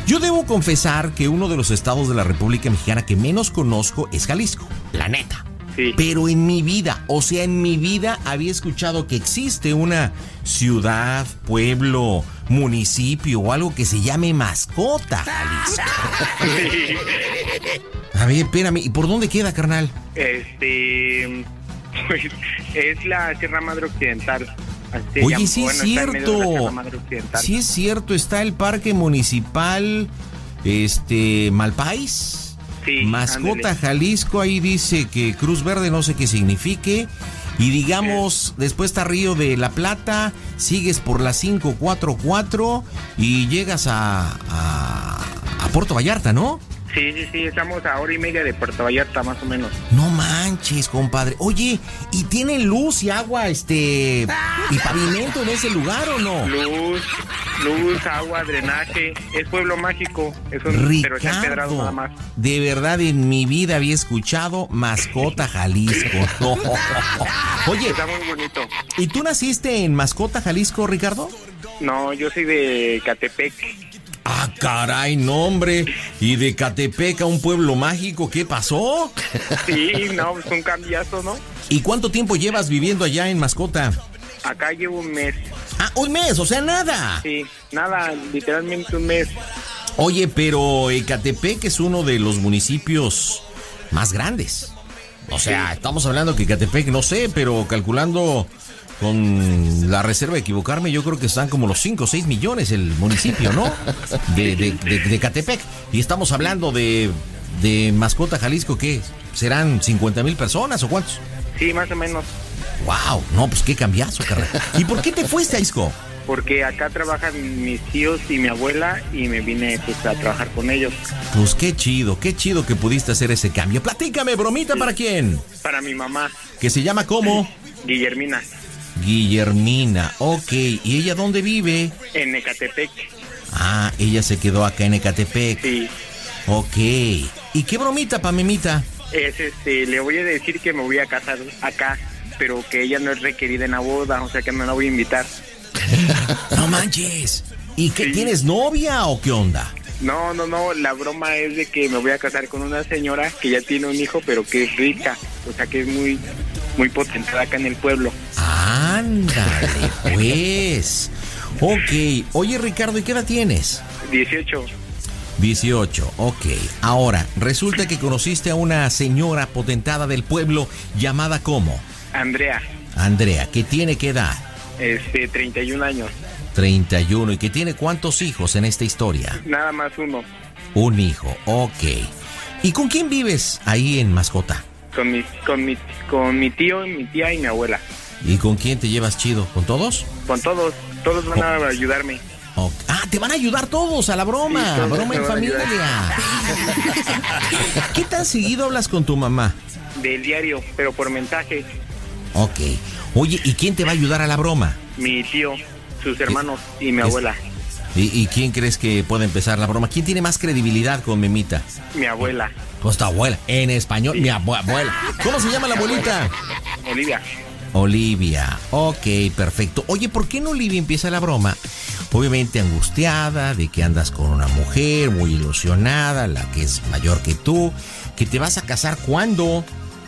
Yo debo confesar que uno de los estados de la República Mexicana que menos conozco es Jalisco, la neta. Sí. Pero en mi vida, o sea, en mi vida había escuchado que existe una ciudad, pueblo, municipio o algo que se llame Mascota, Jalisco. A ver, espérame, ¿y por dónde queda, carnal? Este, pues es la Sierra Madre Occidental. Así Oye, sí es Bueno, cierto. Sí es cierto, está el parque municipal, este, Malpais. Sí, Mascota. Jalisco, ahí dice que Cruz Verde no sé qué signifique. Y digamos, después está Río de la Plata, sigues por la 544 y llegas a, a, a Puerto Vallarta, ¿no? Sí, sí, sí, estamos a hora y media de Puerto Vallarta, más o menos. No manches, compadre. Oye, ¿y tienen luz y agua, este, y pavimento en ese lugar o no? Luz, luz, agua, drenaje. Es pueblo mágico. Es un, pero está empedrado nada Ricardo, más. de verdad en mi vida había escuchado Mascota Jalisco. No. Oye, Está muy bonito. ¿y tú naciste en Mascota Jalisco, Ricardo? No, yo soy de Catepec. Ah, caray, no, hombre. ¿Y de Catepec a un pueblo mágico qué pasó? Sí, no, es un cambiazo, ¿no? ¿Y cuánto tiempo llevas viviendo allá en Mascota? Acá llevo un mes. Ah, un mes, o sea, nada. Sí, nada, literalmente un mes. Oye, pero Ecatepec es uno de los municipios más grandes. O sea, estamos hablando que Ecatepec, no sé, pero calculando con la reserva de equivocarme, yo creo que están como los 5 o 6 millones el municipio, ¿no? De, de, de- de Ecatepec. Y estamos hablando de, de Mascota Jalisco, ¿qué? ¿Serán 50 mil personas o cuántos? Sí, más o menos. ¡Wow! No, pues qué cambiazo, carnal. ¿Y por qué te fuiste a Isco? Porque acá trabajan mis tíos y mi abuela y me vine pues a trabajar con ellos. Pues qué chido, qué chido que pudiste hacer ese cambio. Platícame, bromita, ¿para quién? Para mi mamá, Que se llama ¿cómo? Guillermina, Guillermina, ok. ¿Y ella dónde vive? en Ecatepec. Ah, ella se quedó acá en Ecatepec. Sí. Ok. ¿Y qué bromita, Pamemita? Es este, le voy a decir que me voy a casar acá, pero que ella no es requerida en la boda, o sea que no la voy a invitar. No manches. ¿Y qué tienes novia o qué onda? No, no, no, la broma es de que me voy a casar con una señora que ya tiene un hijo, pero que es rica, o sea que es muy, muy potenciada acá en el pueblo. Ándale, pues. Ok. Oye, Ricardo, ¿y qué edad tienes? 18. 18, ok. Ahora, resulta que conociste a una señora potentada del pueblo llamada ¿cómo? Andrea, Andrea, que tiene qué edad? este, 31 años, 31 y que tiene cuántos hijos en esta historia? nada más uno, Un hijo, ok. ¿Y con quién vives ahí en Mascota? con mi, con mi, con mi tío, mi tía y mi abuela. ¿Y con quién te llevas chido? ¿Con todos? Con todos, todos van a ayudarme. Ah, te van a ayudar todos a la broma, Sí, broma en familia. ¿Qué tan seguido hablas con tu mamá? Del diario, pero por mensaje, Ok. Oye, ¿y quién te va a ayudar a la broma? mi tío, sus hermanos y mi abuela. ¿Y, y quién crees que puede empezar la broma? ¿Quién tiene más credibilidad con Memita? Mi abuela, Pues tu abuela. En español, mi abue- abuela. ¿Cómo se llama la abuelita? Olivia. Olivia. Ok, perfecto. Oye, ¿por qué no Olivia empieza la broma? Obviamente angustiada de que andas con una mujer muy ilusionada, la que es mayor que tú, que te vas a casar cuándo.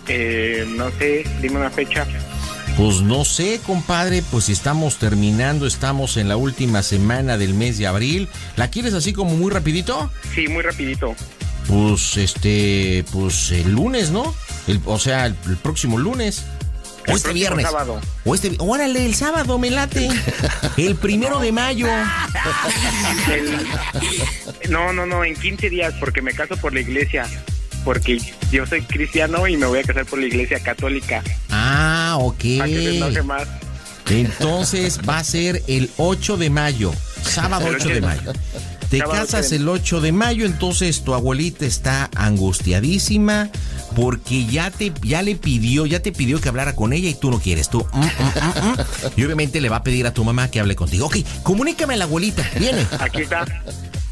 Eh, no sé, dime una fecha. Pues no sé, compadre, pues si estamos terminando, estamos en la última semana del mes de abril. ¿La quieres así como muy rapidito? Sí, muy rapidito. Pues este, pues el lunes, ¿no? El- o sea, el, el próximo lunes. O este viernes. sábado. O este, órale, el sábado me late. El primero de mayo. El- No, no, no, en 15 días, porque me caso por la iglesia. Porque yo soy cristiano y me voy a casar por la iglesia católica. Ah, ok. Para que se más. Entonces va a ser el 8 de mayo, sábado El 8 de ocho de- mayo. Te casas el 8 de mayo, entonces tu abuelita está angustiadísima porque ya te ya le pidió, ya te pidió que hablara con ella y tú no quieres. Tú mm, mm, mm, mm. y obviamente le va a pedir a tu mamá que hable contigo. Ok, comunícame a la abuelita. Viene. Aquí está.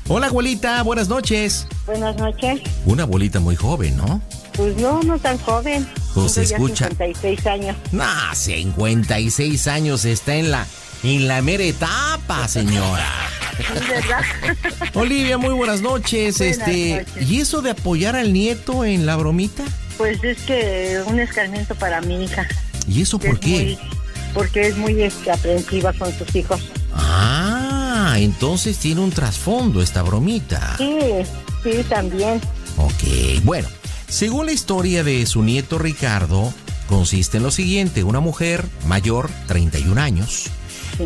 Hola, abuelita, buenas noches. Buenas noches. Una abuelita muy joven, ¿no? Pues no, no tan joven. Pues Tengo ya escucha. 56 años. Nah, 56 años está en la en la mera etapa, señora. ¿Verdad? Olivia, muy buenas noches. Buenas este, noches. ¿y eso de apoyar al nieto en la bromita? Pues es que un escarmiento para mi hija. ¿Y eso por Es qué? muy- porque es muy este, aprensiva con sus hijos. Ah, entonces tiene un trasfondo esta bromita. Sí, sí, también. Ok, bueno, según la historia de su nieto Ricardo, consiste en lo siguiente, una mujer mayor, 31 años,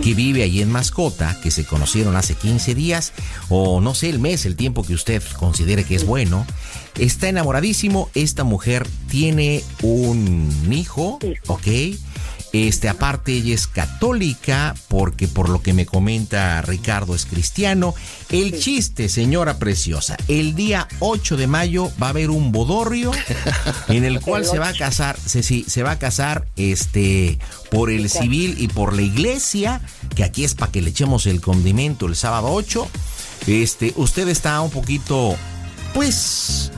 que vive allí en Mascota, que se conocieron hace 15 días, o no sé, el mes, el tiempo que usted considere que es bueno, está enamoradísimo, esta mujer tiene un hijo, ok, este, aparte ella es católica, porque por lo que me comenta Ricardo es cristiano. El chiste, señora preciosa, el día 8 de mayo va a haber un bodorrio en el cual se va a casar, se, sí, se va a casar este, por el civil y por la iglesia, que aquí es para que le echemos el condimento el sábado 8. Este, usted está un poquito, pues,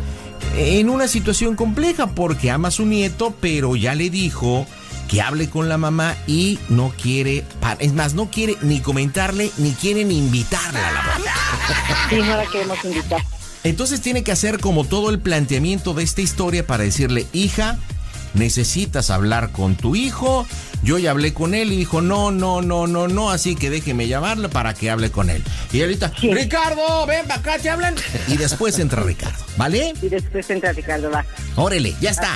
en una situación compleja porque ama a su nieto, pero ya le dijo que hable con la mamá y no quiere, es más, no quiere ni comentarle ni quieren invitarle a la boda. Sí, no la queremos invitar. Entonces tiene que hacer como todo el planteamiento de esta historia para decirle, hija, necesitas hablar con tu hijo. Yo ya hablé con él y dijo, no, no, no, no, no, así que déjeme llamarle para que hable con él. Y ahorita, Ricardo, ven para acá, te hablan. Y después entra Ricardo, ¿vale? Y después entra Ricardo, va. Órale, ya está.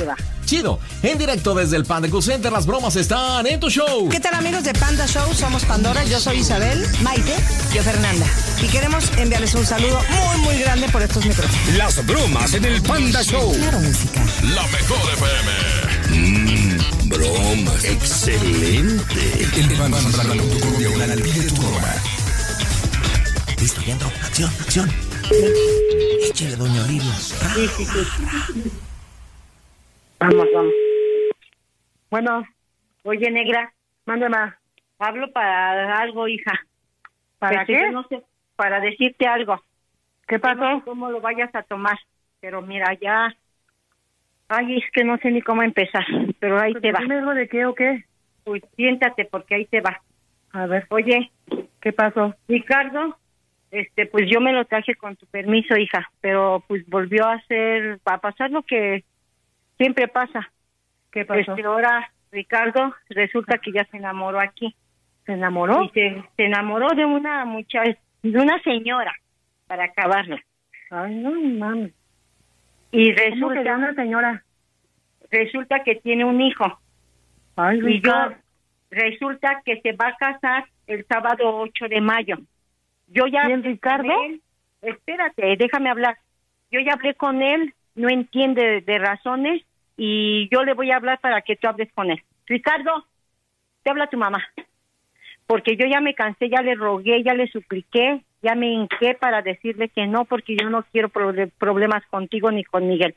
Chido. En directo desde el Panda Cool Center, las bromas están en tu show. ¿Qué tal amigos de Panda Show? Somos Pandora, yo soy Isabel, Maite, yo Fernanda. Y queremos enviarles un saludo muy, muy grande por estos micrófonos. Las bromas en el Panda Show. Claro, música. La mejor FM. Mmm, broma. Excelente. El pide tu broma. Listo, ya entró. Acción, acción. Échale, doña Olivia. Vamos, vamos. Bueno, oye, negra, mándame. Hablo para algo, hija. ¿Para Este, qué? No sé, para decirte algo. ¿Qué pasó? No sé cómo lo vayas a tomar, pero mira, ya... Ay, es que no sé ni cómo empezar, pero ahí te va. Algo de qué o qué. Pues siéntate porque ahí te va. A ver, Oye, ¿qué pasó? Ricardo, este, pues yo me lo traje con tu permiso, hija, pero pues volvió a hacer, a pasar lo que siempre pasa. ¿Qué pasó? Este, ahora Ricardo resulta que ya se enamoró aquí. ¿Se enamoró? Y se, se enamoró de una muchacha, de una señora, para acabarlo. Ay, no mames. Y ¿Cómo que resulta, una señora? resulta que tiene un hijo. Ay, Y yo, resulta que se va a casar el sábado 8 de mayo. Yo ya ¿Quién, hablé con Ricardo? él. Espérate, déjame hablar. Yo ya hablé con él, no entiende de, de razones y yo le voy a hablar para que tú hables con él. Ricardo, te habla tu mamá. Porque yo ya me cansé, ya le rogué, ya le supliqué, ya me hinqué para decirle que no, porque yo no quiero proble- problemas contigo ni con Miguel.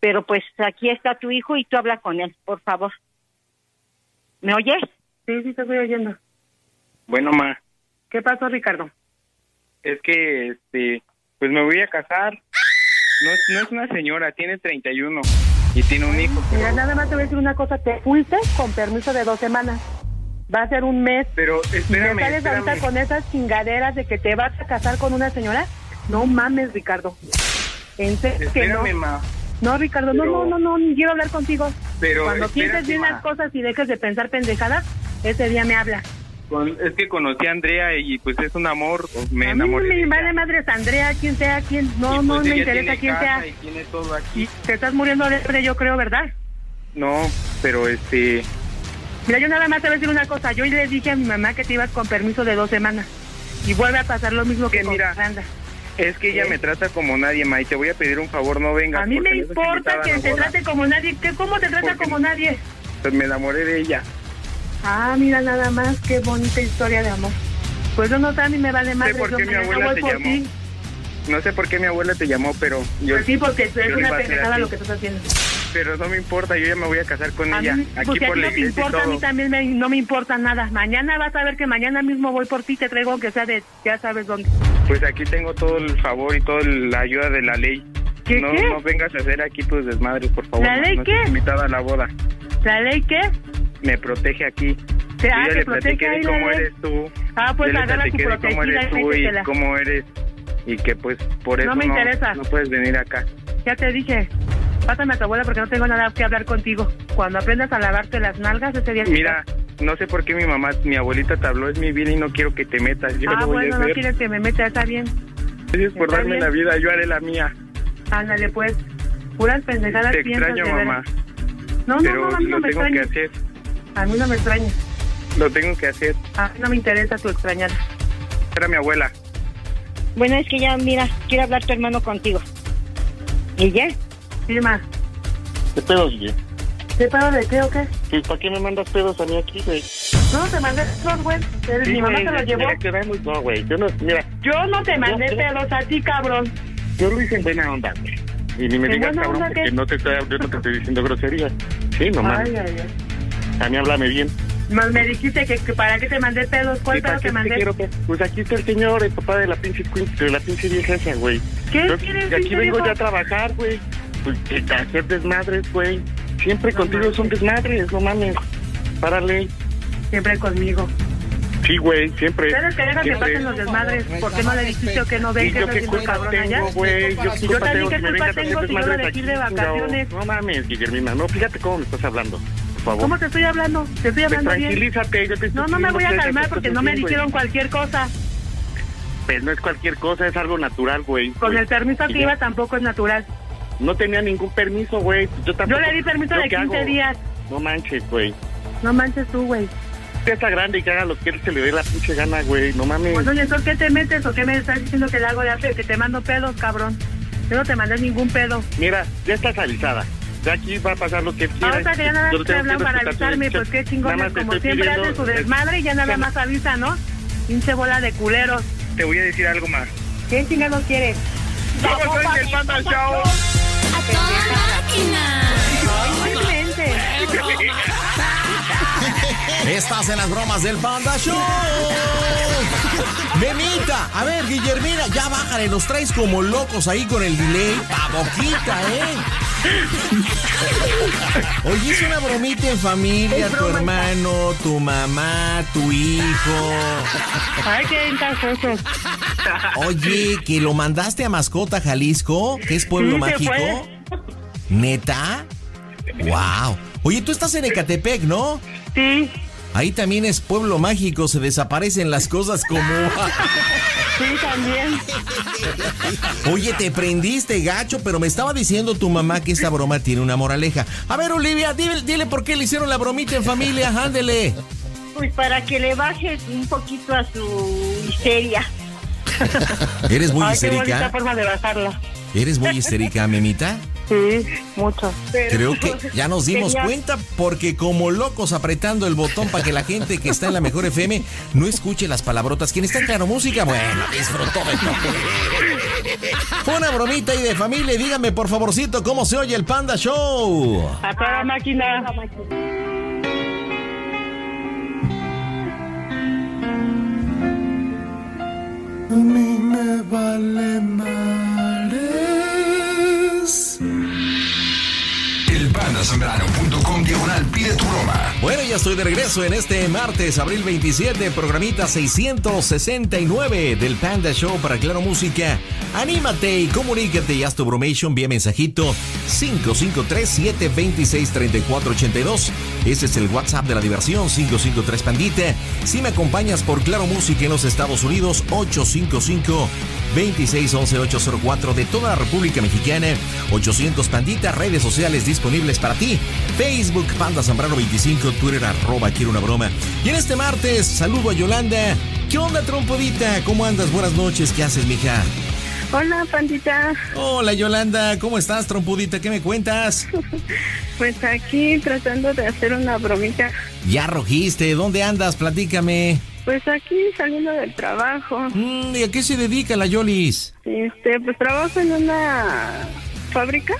Pero pues aquí está tu hijo y tú habla con él, por favor. ¿Me oyes? Sí, sí, te estoy oyendo. Bueno, ma, ¿Qué pasó, Ricardo? es que, este, pues me voy a casar. No, es- no es una señora, tiene 31 y tiene un hijo. pero- Mira, nada más te voy a decir una cosa. Te fuiste con permiso de dos semanas. Va a ser un mes. Pero ¿Y espérame, me sales ahorita con esas chingaderas de que te vas a casar con una señora? No mames, Ricardo. En serio que no. Ma. No, Ricardo, no, Pero- no, no, no, quiero hablar contigo. Pero Cuando pienses bien ma. las cosas y dejes de pensar pendejadas, ese día me hablas. Con- es que conocí a Andrea y pues es un amor, me a mí enamoré. de me vale madre Andrea, quien sea, quien. No, Y, no me interesa quién sea. Y tiene todo aquí. Te estás muriendo de hambre, yo creo, ¿verdad? No, pero este, Mira, yo nada más te voy a decir una cosa. Yo le dije a mi mamá que te ibas con permiso de dos semanas. Y vuelve a pasar lo mismo que, Que con mira, Fernanda. es que ella ¿Qué? me trata como nadie, ma, y te voy a pedir un favor, no vengas. A mí me no importa que te trate como nadie. ¿Qué, ¿Cómo te trata Porque- como nadie? Pues me enamoré de ella. Ah, mira nada más, qué bonita historia de amor. Pues yo no sé, a mí me vale madre. por yo qué mi abuela te por llamó. ti. No sé por qué mi abuela te llamó, pero yo... Pues sí, porque es una pendejada lo que estás haciendo. Pero no me importa, yo ya me voy a casar con A ella. mí, aquí si a por ti no te importa, a mí también me- no me importa nada. Mañana vas a ver que mañana mismo voy por ti, te traigo aunque sea de, ya sabes dónde. Pues aquí tengo todo el favor y toda la ayuda de la ley. ¿Qué, no, qué? no vengas a hacer aquí tus desmadres, por favor. ¿La ley no qué? invitada a la boda. ¿La ley qué? Me protege aquí. Yo ah, ya te le platiqué de la cómo eres tú. Ah, pues Yo le platiqué de cómo eres tú y métetela. cómo eres. Y que pues por No eso me interesa. no puedes venir acá. Ya te dije. Pásame a tu abuela porque no tengo nada que hablar contigo. Cuando aprendas a lavarte las nalgas, ese día... Mira, no sé por qué mi mamá, mi abuelita te habló, es mi vida y no quiero que te metas. Yo ah, lo voy bueno, a no quieres que me meta, está bien. Gracias por darme bien. la vida, yo haré la mía. Ándale, pues. Puras pendejadas Te extraño, mamá. No, no, no, mí no lo me tengo que hacer. A mí no me extraña. Lo tengo que hacer. A mí no me interesa tu extrañar. Era mi abuela. Bueno, es que ya, mira, quiere hablar tu hermano contigo. ¿Y ya? Sí, ma. ¿Qué pedos, güey? ¿Qué pedo de qué o qué? Pues, ¿para qué me mandas pedos a mí aquí, güey? No, te mandé pedos, güey. Sí, Mi mamá te los llevó. Mira, quedamos, no, güey. Yo no, mira, Yo no te mandé Yo- pedos a ti, cabrón. yo lo hice en buena onda, güey. Y ni me ¿En digas cabrón porque qué? no te estoy, yo no te estoy diciendo groserías. Sí, no mames. Ay, ay, ay. A mí háblame bien. Más me dijiste que, que para qué te mandé pedos. ¿Cuál ¿Y para pedo qué te mandé? quiero Pues aquí está el señor, el papá de la pinche queen- de la pinche vieja esa, güey. ¿Qué Yo- quieres, y aquí vengo viejo? ya a trabajar, güey. Pues que a hacer desmadres, güey. Siempre contigo son desmadres, no mames. Párale. Siempre conmigo. Sí, güey, siempre. Ustedes que dejan que pasen los desmadres. ¿Por qué no le dijiste o que no ven ¿Y que yo no qué es un culpa cabrón allá? tengo, güey? Yo yo también qué que me culpa tengo si yo no desmadres elegí de vacaciones. No mames, Guillermina, no, fíjate cómo me estás hablando, por favor. ¿Cómo te estoy hablando? Te estoy Pues hablando bien. tranquilízate, yo te estoy No, no me voy a calmar porque no me dijeron cualquier cosa. Pues no es cualquier cosa, es algo natural, güey. Con Güey. el permiso que iba tampoco es natural. No tenía ningún permiso, güey. Yo tampoco. Yo le di permiso ¿Yo de qué 15 hago? días. No manches, güey. No manches tú, güey. Ya está grande y que haga lo que él se le dé la pinche gana, güey. No mames. Bueno, ¿y entonces qué te metes o qué me estás diciendo que le hago de hacer? Que te mando pedos, cabrón. Yo no te mandé ningún pedo. Mira, ya estás avisada. Ya aquí va a pasar lo que quiera. Ahorita que ya nada más te hablan para avisarme, pues qué chingones, como siempre hacen su desmadre y ya nada más avisa, ¿no? Pinche bola de culeros. Te voy a decir algo más. ¿Qué chingados quieres? ¿Cómo soy el Panda Show? ¡A toda máquina! Simplemente. Estás en las bromas del Panda Show. Memita, a ver, Guillermina, ya bájale, nos traes como locos ahí con el delay. Pa' boquita, ¿eh? Oye, es una bromita en familia, tu hermano, tu mamá, tu hijo. Ay, qué encajosos. Oye, que lo mandaste a Mascota, Jalisco, que es pueblo Sí, mágico. fue. ¿Neta? Wow. Oye, tú estás en Ecatepec, ¿no? Sí. Ahí también es pueblo mágico, se desaparecen las cosas como... Sí, también. Oye, te prendiste, gacho, pero me estaba diciendo tu mamá que esta broma tiene una moraleja. A ver, Olivia, dile, dile por qué le hicieron la bromita en familia, ándele. Pues para que le bajes un poquito a su histeria. ¿Eres muy Ay, qué bonita histérica? forma de bajarla. ¿Eres muy histérica, memita? Sí, mucho. Creo que ya nos dimos cuenta porque como locos apretando el botón para que la gente que está en la mejor FM no escuche las palabrotas. ¿Quién está en Claro Música? Bueno, disfrutó de todo. Fue una bromita y de familia. y Dígame por favorcito cómo se oye el Panda Show. A toda máquina. A mí me vale mares. Elpandasambrano.com diagonal pide tu broma. Bueno, ya estoy de regreso en este martes, abril 27, programita 669 del Panda Show para Claro Música. Anímate y comunícate y haz tu bromation vía mensajito 553-726-3482. Ese es el WhatsApp de la diversión 553 Pandita. Si me acompañas por Claro Música en los Estados Unidos, 855 2611804 de toda la República Mexicana, 800 Pandita, redes sociales disponibles para ti, Facebook Panda Zambrano 25, Twitter arroba quiero una broma. Y en este martes saludo a Yolanda. ¿Qué onda, trompodita? ¿Cómo andas? Buenas noches, ¿qué haces, mija? Hola, pandita. Hola, Yolanda, ¿cómo estás, trompudita? ¿Qué me cuentas? Pues aquí tratando de hacer una bromita. Ya rojiste, ¿dónde andas? Platícame. Pues aquí saliendo del trabajo. Mm, ¿Y a qué se dedica la Yolis? Este, pues trabajo en una fábrica.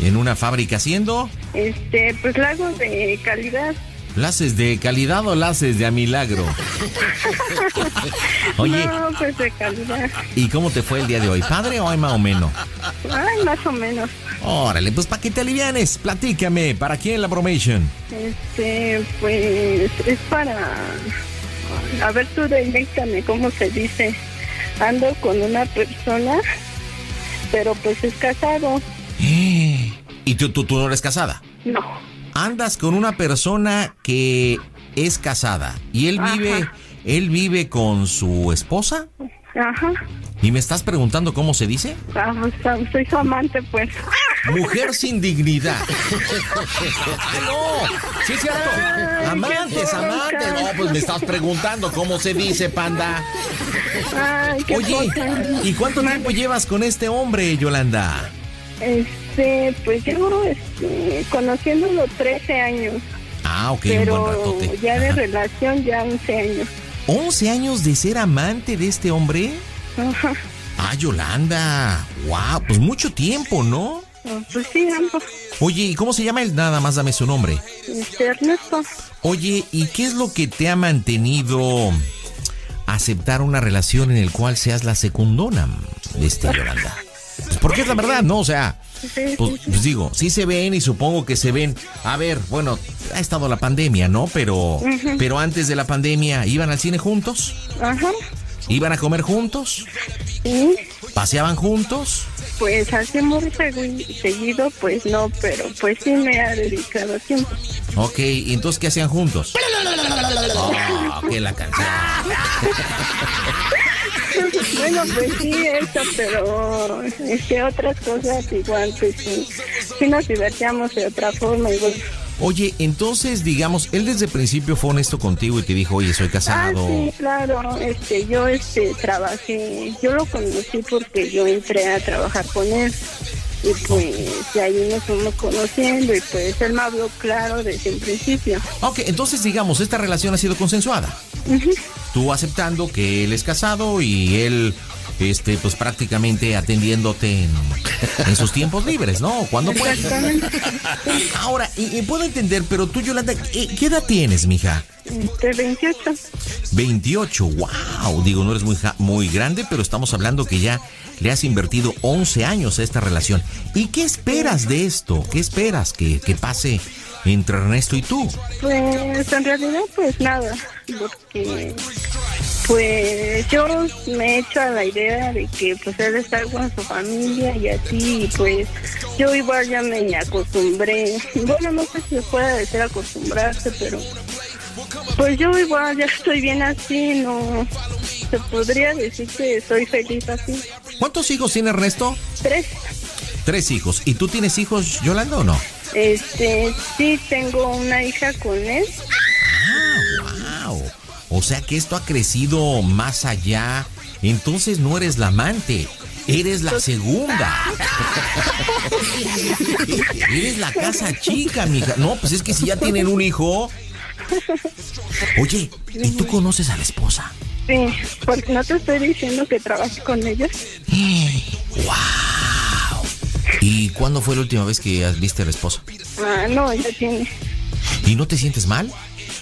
¿En una fábrica haciendo? Este, pues la hago de calidad. ¿Laces de calidad o laces de a milagro? Oye, No, pues de calidad. ¿y cómo te fue el día de hoy? ¿Padre o hay más o menos? Ay, más o menos. Órale, pues para que te alivianes, platícame, ¿para quién la bromation? Este, pues es para... A ver, tú deleítame, ¿cómo se dice? Ando con una persona, pero pues es casado. ¿Y tú, tú, tú no eres casada? No. Andas con una persona que es casada y él vive, él vive con su esposa Ajá. y me estás preguntando cómo se dice. Ah, pues, ah, soy su amante, pues. Mujer sin dignidad. Ah, no, sí es cierto. Amantes, amantes. No, pues me estás preguntando cómo se dice, panda. Ay, qué Oye. ¿y cuánto tiempo llevas con este hombre, Yolanda? Este, pues llevo este, conociéndolo 13 años. Ah, ok, un buen pero ratote. ya de relación ya 11 años. 11 años de ser amante de este hombre. Ajá. Ah, Yolanda. Wow, pues mucho tiempo, ¿no? Pues sí, ambos. Oye, ¿y cómo se llama él? Nada más dame su nombre. Este, Ernesto. Oye, ¿y qué es lo que te ha mantenido aceptar una relación en el cual seas la secundona de este Yolanda? Pues porque es la verdad, ¿no? O sea, pues, pues digo, sí se ven y supongo que se ven. A ver, bueno, ha estado la pandemia, ¿no? Pero, pero antes de la pandemia, ¿iban al cine juntos? Ajá. ¿Iban a comer juntos? Sí. ¿Paseaban juntos? Pues así muy segui- seguido, pues no, pero pues sí me ha dedicado tiempo. Ok, ¿y entonces qué hacían juntos? Oh, que la canción. bueno, pues sí, eso, pero este, otras cosas igual, pues sí, sí nos divertíamos de otra forma. Igual. Oye, entonces, digamos, él desde el principio fue honesto contigo y te dijo, oye, soy Ah, casado. sí, claro, este, yo este, trabajé, yo lo conocí porque yo entré a trabajar con él. Y pues de ahí nos fuimos conociendo y pues él me habló claro desde el principio. Ok, entonces, digamos, esta relación ha sido consensuada. Ujú. Tú aceptando que él es casado y él, este, pues prácticamente atendiéndote en, en sus tiempos libres, ¿no? Cuando puede. Exactamente. Ahora, y, y puedo entender, pero tú, Yolanda, ¿qué, qué edad tienes, mija? Este, 28. 28, wow. Digo, no eres muy, muy grande, pero estamos hablando que ya le has invertido 11 años a esta relación. ¿Y qué esperas de esto? ¿Qué esperas que, que pase entre Ernesto y tú? Pues en realidad pues nada, porque pues yo me he hecho a la idea de que pues él está con su familia y así, pues yo igual ya me acostumbré, bueno no sé si se puede decir acostumbrarse, pero pues yo igual ya estoy bien así, no se podría decir que soy feliz así. ¿Cuántos hijos tiene Ernesto? Tres, Tres hijos. ¿Y tú tienes hijos, Yolanda, o no? este, sí tengo una hija con él. Wow. O sea que esto ha crecido más allá. Entonces no eres la amante. Eres la segunda. Eres la casa chica, mija. No, pues es que si ya tienen un hijo. Oye, ¿y tú conoces a la esposa? Sí, porque no te estoy diciendo que trabaje con ellos. ¡Wow! ¿Y cuándo fue la última vez que has- viste a la esposa? Ah, no, ya tiene. ¿Y no te sientes mal?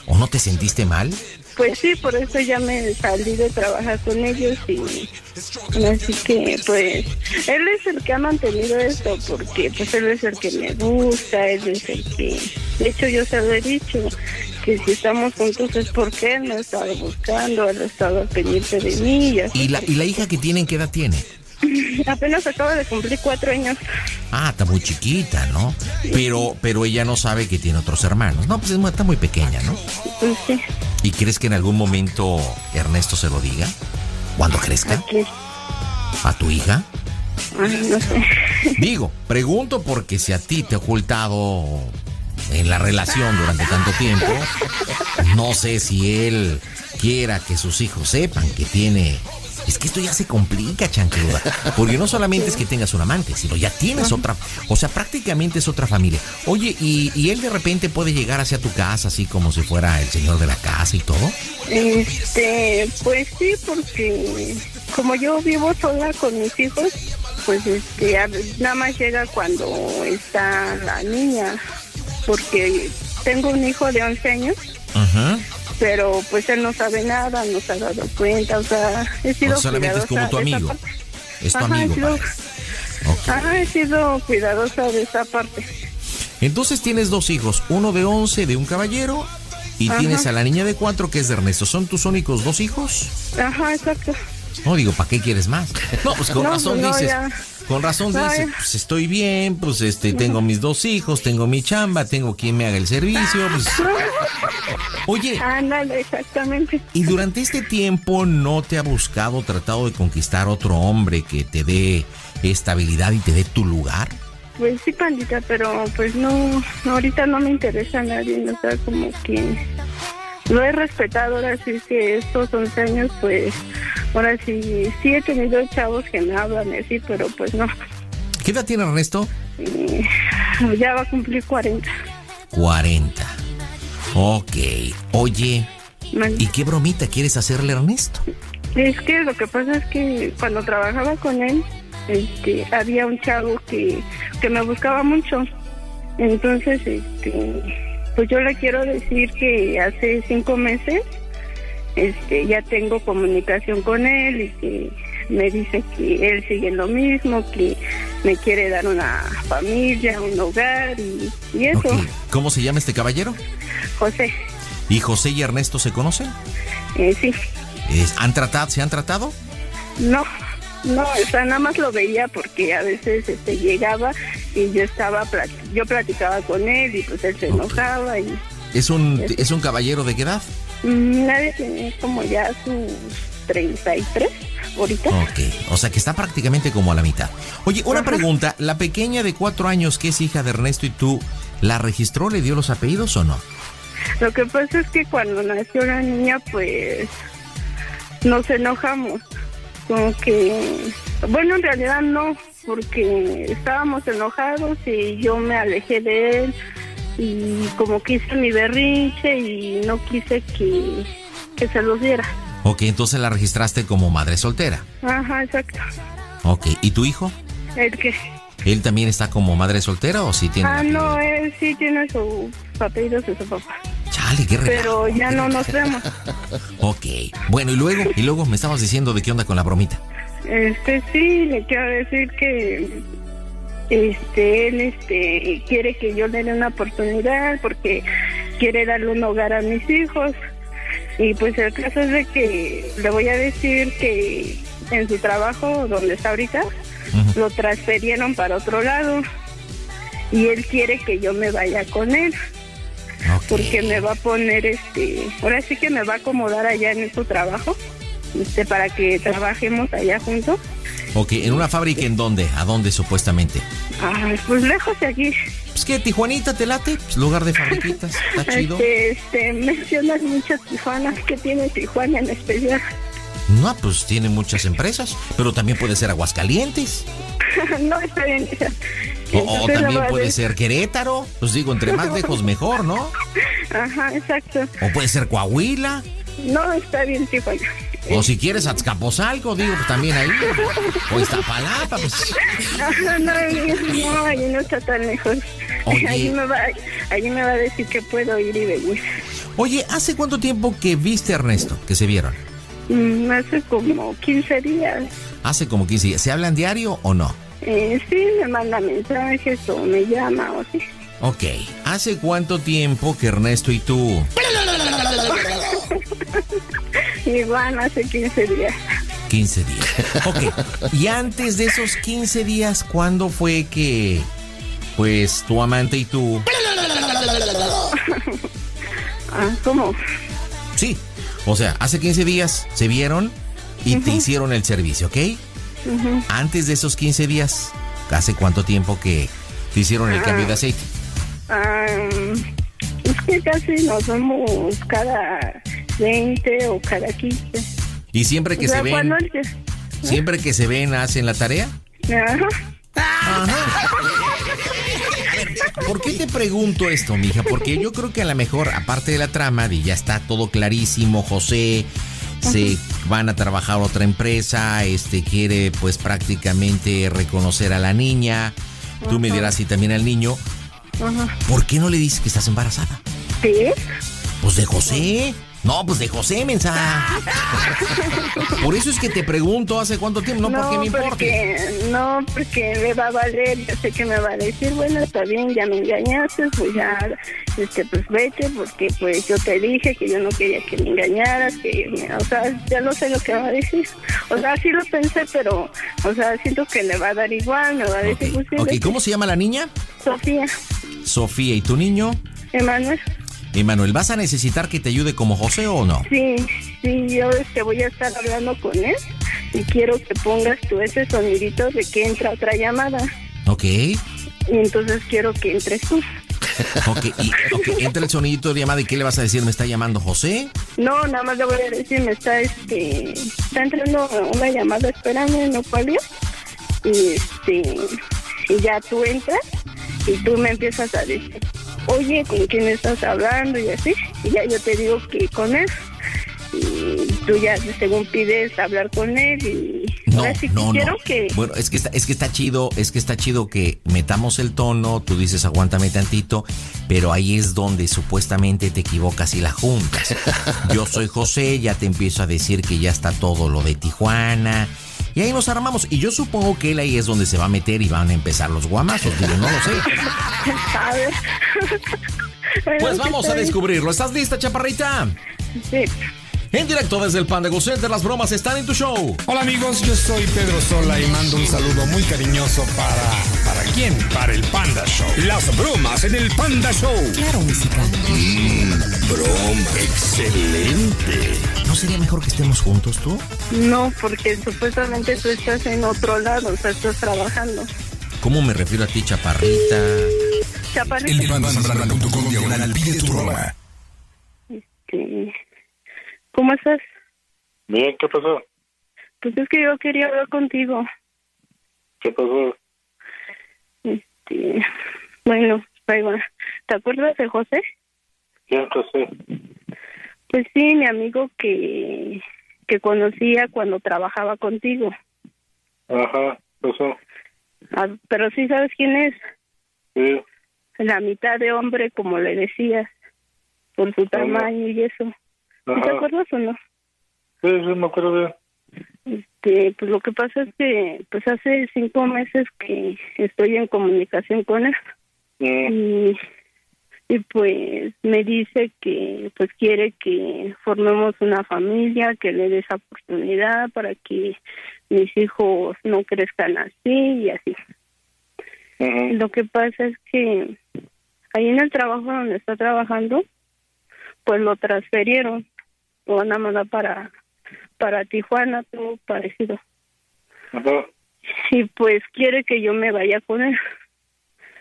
¿O no te sentiste mal? Pues sí, por eso ya me salí de trabajar con ellos y así que pues él es el que ha mantenido esto porque pues él es el que me gusta, él es el que, de hecho yo se lo he dicho que si estamos juntos es porque él me ha estado buscando, él ha estado pendiente de mí y. ¿Y la, y la hija que tienen qué edad tiene? Apenas acaba de cumplir cuatro años. Ah, está muy chiquita, ¿no? Pero, pero ella no sabe que tiene otros hermanos. No, pues está muy pequeña, ¿no? Pues sí. ¿Y crees que en algún momento Ernesto se lo diga? ¿Cuando crezca? ¿A tu hija? Ay, no sé. Digo, pregunto porque si a ti te ha ocultado en la relación durante tanto tiempo, no sé si él quiera que sus hijos sepan que tiene... Es que esto ya se complica, chancluda. Porque no solamente es que tengas un amante, sino ya tienes otra... O sea, prácticamente es otra familia. Oye, ¿y, y él de repente puede llegar hacia tu casa así como si fuera el señor de la casa y todo? Este, pues sí, porque como yo vivo sola con mis hijos, pues este, nada más llega cuando está la niña, porque tengo un hijo de 11 años, Ajá. Pero pues él no sabe nada, no se ha dado cuenta, o sea, he sido O solamente es como tu amigo. Es tu Ajá, he amigo. sido- vaya. Ajá, he sido cuidadosa de esa parte. Entonces tienes dos hijos, uno de 11 de un caballero y Ajá. tienes a la niña de 4 que es de Ernesto. ¿Son tus únicos dos hijos? Ajá, exacto. No digo, ¿para qué quieres más? No, pues con No, razón no, dices. ya. Con razón dice, pues estoy bien, pues este, tengo mis dos hijos, tengo mi chamba, tengo quien me haga el servicio, pues... Oye, Ándale, exactamente. ¿y durante este tiempo no te ha buscado, tratado de conquistar otro hombre que te dé estabilidad y te dé tu lugar? Pues sí, pandita, pero pues no, ahorita no me interesa a nadie, o sea, como que lo he respetado, ahora sí que estos 11 años, pues, ahora sí, sí he tenido chavos que me hablan así, pero pues no, ¿Qué edad tiene Ernesto? Eh, ya va a cumplir 40. 40. Ok. Oye, Man- ¿y qué bromita quieres hacerle a Ernesto? Es que lo que pasa es que cuando trabajaba con él, este, había un chavo que, que me buscaba mucho. Entonces, este, pues yo le quiero decir que hace cinco meses, este, ya tengo comunicación con él y que me dice que él sigue en lo mismo, que me quiere dar una familia, un hogar y, y eso. ¿Cómo se llama este caballero? José, ¿Y José y Ernesto se conocen? eh, sí. ¿Han tratado, se han tratado? No, no, o sea, nada más lo veía porque a veces este, llegaba y yo estaba, yo platicaba con él y pues él se enojaba y ¿Es un, es un caballero de qué edad? Nadie tenía como ya sus 33 ahorita. Ok, o sea que está prácticamente como a la mitad. Oye, una pregunta, ¿la pequeña de cuatro años que es hija de Ernesto y tú, la registró, le dio los apellidos o no? Lo que pasa es que cuando nació la niña pues nos enojamos, como que, bueno, en realidad no, porque estábamos enojados y yo me alejé de él y como que hice mi berrinche y no quise que, que se los diera. Ok, entonces la registraste como madre soltera. Ajá, exacto. Ok, ¿y tu hijo? El que... ¿Él también está como madre soltera o sí tiene? Ah, no, él sí tiene sus apellidos de su papá. Chale, qué relajo. Pero ya no nos vemos. Ok, bueno, y luego, y luego me estabas diciendo de qué onda con la bromita. Este sí, le quiero decir que este él este quiere que yo le dé una oportunidad porque quiere darle un hogar a mis hijos. Y pues el caso es de que le voy a decir que en su trabajo donde está ahorita lo transferieron para otro lado y él quiere que yo me vaya con él. Porque me va a poner este ahora sí que me va a acomodar allá en su trabajo este para que trabajemos allá juntos Ok, ¿en una fábrica en dónde? ¿A dónde supuestamente? Ay, pues lejos de aquí. Pues que Tijuanita te late, pues, lugar de fabriquitas, está chido. Este, este, mencionas muchas Tijuanas que tiene Tijuana en especial. No, pues tiene muchas empresas, pero también puede ser Aguascalientes. no está bien. O, o también puede ser Querétaro. Pues digo, entre más lejos mejor, ¿no? Ajá, exacto. O puede ser Coahuila. No está bien Tijuana. O si quieres Azcapotzalco, digo, pues también ahí. O Iztapalapa, pues. No, ahí- no, ahí no está tan lejos. Oye. Allí me va, allí me va a decir que puedo ir y venir. Oye, ¿hace cuánto tiempo que viste a Ernesto? Que se vieron. Mm, hace como 15 días. Hace como 15 días. ¿Se hablan diario o no? Eh, sí, me manda mensajes o me llama o así. Ok. ¿Hace cuánto tiempo que Ernesto y tú... Igual hace 15 días. 15 días. Ok. Y antes de esos 15 días, ¿cuándo fue que, pues, tu amante y tú... Ah, ¿cómo? Sí. O sea, hace 15 días se vieron y te hicieron el servicio, ¿ok? Antes de esos 15 días, ¿hace cuánto tiempo que te hicieron el cambio de aceite? Ah, es que casi nos vemos cada 20 o cada 15. Y siempre que O sea, se ven, que- siempre que se ven, hacen la tarea. Ajá. ¿Por qué te pregunto esto, mija? Porque yo creo que a lo mejor, aparte de la trama, de ya está todo clarísimo, José se van a trabajar a otra empresa, este quiere pues prácticamente reconocer a la niña. Tú me dirás si también al niño. Ajá. ¿Por qué no le dices que estás embarazada? ¿Sí? Pues de José. No, pues de José, mensa. Por eso es que te pregunto hace cuánto tiempo, no, porque me importa. porque, no, porque le va a valer, yo sé que me va a decir, bueno, está bien, ya me engañaste, pues ya, este, pues vete, porque pues yo te dije que yo no quería que me engañaras, que, me- o sea, ya no sé lo que va a decir. O sea, sí lo pensé, pero O sea, siento que le va a dar igual, me va a decir, pues, sí, Ok, vete. ¿cómo se llama la niña? Sofía, Sofía. ¿Y tu niño? Emanuel. Emanuel, ¿vas a necesitar que te ayude como José o no? Sí, sí, yo este, voy a estar hablando con él y quiero que pongas tú ese sonidito de que entra otra llamada. Ok. Y entonces quiero que entres tú. Ok, y ok, entra el sonidito de llamada y ¿qué le vas a decir? ¿Me está llamando José? No, nada más le voy a decir, me está, este, está entrando una llamada, espérame, no cuelgues. Y este, y ya tú entras y tú me empiezas a decir, oye, ¿con quién estás hablando? Y así, y ya yo te digo que con él. Y tú ya, según pides, hablar con él y No, ahora sí que no, quiero no. que... Bueno, es que está, es que está chido, es que está chido que metamos el tono, tú dices aguántame tantito, pero ahí es donde supuestamente te equivocas y la juntas. Yo soy José, ya te empiezo a decir que ya está todo lo de Tijuana. Y ahí nos armamos. Y yo supongo que él ahí es donde se va a meter y van a empezar los guamazos. Digo, no lo sé. A ver. Bueno, Pues vamos a descubrirlo. ¿Estás lista, chaparrita? Sí. En directo desde el Panda Go Center, las bromas están en tu show. Hola amigos, yo soy Pedro Sola y mando un saludo muy cariñoso para... ¿Para quién? Para el Panda Show. Las bromas en el Panda Show. Claro, música. Mmm, broma. Excelente. ¿No sería mejor que estemos juntos tú? No, porque supuestamente tú estás en otro lado, o sea, estás trabajando. ¿Cómo me refiero a ti, chaparrita? Chaparrito. Elpandasambrana.com diagonal pide tu broma. Este, ¿Cómo estás? Bien, ¿qué pasó? Pues es que yo quería hablar contigo. ¿Qué pasó? Este, bueno. ¿te acuerdas de José? ¿Quién José? Pues sí, mi amigo que, que conocía cuando trabajaba contigo. Ajá, pasó. Ah, pero sí sabes quién es. Sí, La mitad de hombre, como le decías, por su tamaño y eso. ¿Sí ¿Te acuerdas o no? sí, sí, me acuerdo bien. Este, pues lo que pasa es que pues hace cinco meses que estoy en comunicación con él y, y pues me dice que pues quiere que formemos una familia, que le dé esa oportunidad para que mis hijos no crezcan así y así. Lo que pasa es que ahí en el trabajo donde está trabajando, pues lo transferieron, lo van a mandar para para Tijuana, todo parecido. Ajá. Y pues quiere que yo me vaya con él,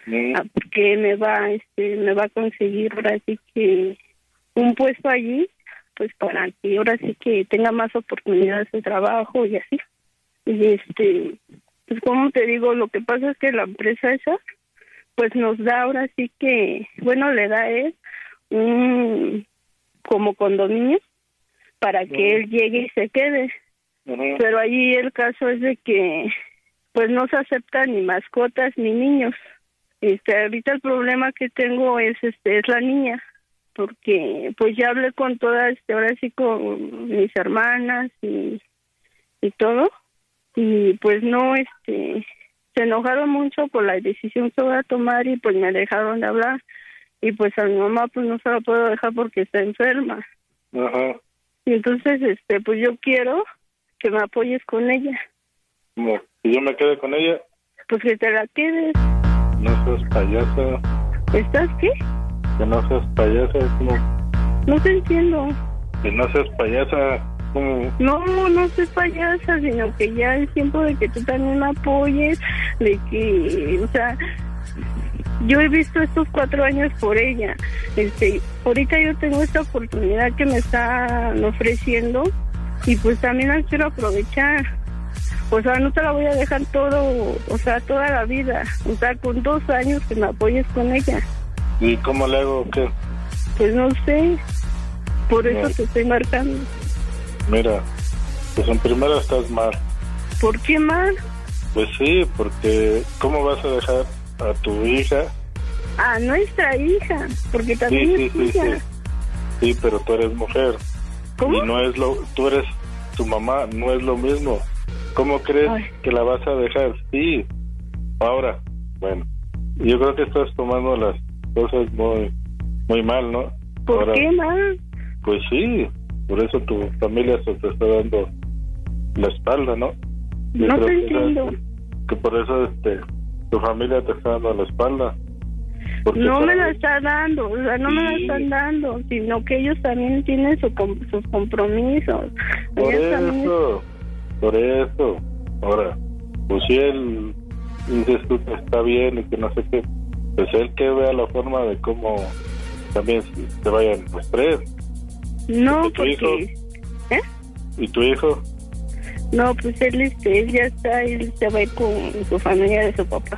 Mm. ah, porque me va, este, me va a conseguir ahora sí que un puesto allí, pues para que ahora sí que tenga más oportunidades de trabajo y así. Y este, pues como te digo, lo que pasa es que la empresa esa, pues nos da ahora sí que, bueno, le da él un como condominio para que él llegue y se quede. Pero allí el caso es de que pues no se aceptan ni mascotas ni niños. Este, ahorita el problema que tengo es este es la niña, porque pues ya hablé con todas, este, ahora sí con mis hermanas y y todo y pues no este se enojaron mucho por la decisión que voy a tomar y pues me dejaron de hablar y pues a mi mamá pues no se la puedo dejar porque está enferma Ajá. Y entonces este pues yo quiero que me apoyes con ella ¿Cómo? ¿Y yo me quedé con ella? pues que te la quedes No seas payasa. ¿estás qué? Que no seas payasa. es como... no te entiendo Que no seas payasa. Como... no no soy payasa sino que ya es tiempo de que tú también me apoyes de que o sea yo he visto estos cuatro años por ella. Este, ahorita yo tengo esta oportunidad que me están ofreciendo y pues también la quiero aprovechar. O sea, no te la voy a dejar todo, o sea, toda la vida. O sea, con dos años que me apoyes con ella. ¿Y cómo le hago? o ¿Qué? Pues no sé. Por eso No. te estoy marcando. Mira, pues en primera estás mal. ¿Por qué mal? Pues sí, porque ¿cómo vas a dejar a tu hija? A nuestra hija, porque también sí, es sí, sí, tuya. sí. Sí, pero tú eres mujer. ¿Cómo? Y no es lo, tú eres tu mamá, no es lo mismo. ¿Cómo crees Ay. que la vas a dejar? Sí. Ahora, bueno, yo creo que estás tomando las cosas muy, muy mal, ¿no? ¿Por Ahora, qué mal? Pues sí, por eso tu familia se te está dando la espalda, ¿no? Yo No creo te que- entiendo. Que por eso este, tu familia te está dando la espalda. No me la está dando, o sea, no me la están dando, sino que ellos también tienen su sus compromisos. Por Ellos también- eso, por eso. Ahora, pues si él dices tú que está bien y que no sé qué, pues él que vea la forma de cómo también se vayan los tres. No, ¿Y tu hijo? ¿Eh? ¿Y tu hijo? No, pues él, este, él ya está, él se va a ir con su familia de su papá.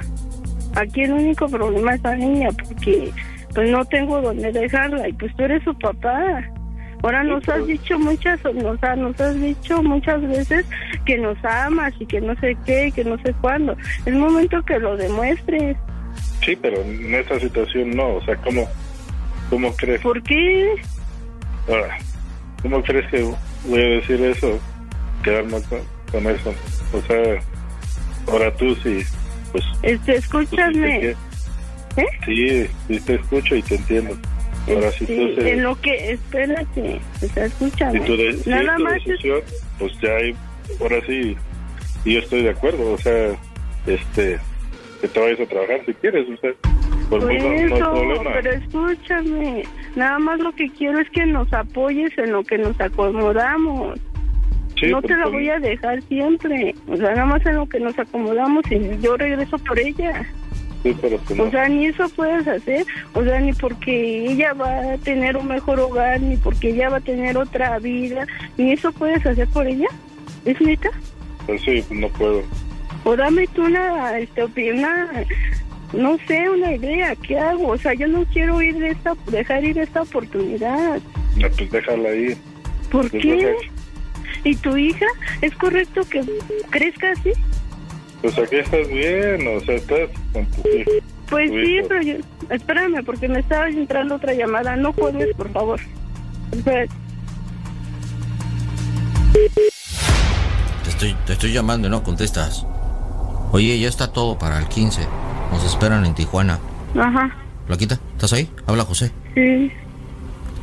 Aquí el único problema es la niña, porque pues no tengo dónde dejarla y pues tú eres su papá. Ahora nos has dicho muchas, nos, ha- nos has dicho muchas veces que nos amas y que no sé qué, que no sé cuándo. Es momento que lo demuestres. Sí, pero en esta situación no. O sea, ¿cómo, cómo crees? ¿Por qué? Ahora, ¿cómo crees que voy a decir eso? Quedarme con, con eso. O sea, ahora tú sí, pues... Este, escúchame. ¿Eh? Sí, sí te escucho y te entiendo. Ahora si tú Sí, se- en lo que, espérate, o sea, escúchame. si tu, de- si Nada es tu más es- pues ya hay, ahora sí, y yo estoy de acuerdo, o sea, este, que te vayas a trabajar si quieres, o sea, por no, no hay eso, problema. pero escúchame, nada más lo que quiero es que nos apoyes en lo que nos acomodamos. Sí, no te la voy a dejar siempre, o sea, nada más en lo que nos acomodamos y yo regreso por ella. Sí, pero pues O no. sea, ni eso puedes hacer, o sea, ni porque ella va a tener un mejor hogar, ni porque ella va a tener otra vida, ni eso puedes hacer por ella. ¿Es neta? Pues sí, no puedo. O dame tú una, este, una, no sé, una idea, ¿qué hago? O sea, yo no quiero ir de esta, dejar ir esta oportunidad. No, pues déjala ahí. ¿Por Pues qué? ¿Y tu hija? ¿Es correcto que crezca así? Pues aquí estás bien, o sea, estás con tu hijo. Pues Tu sí, pero yo, espérame, porque me estaba entrando otra llamada. No puedes, por favor. Espérate. Te estoy, te estoy llamando y no contestas. Oye, ya está todo para el 15. Nos esperan en Tijuana. Ajá, Flaquita, ¿estás ahí? Habla José. sí.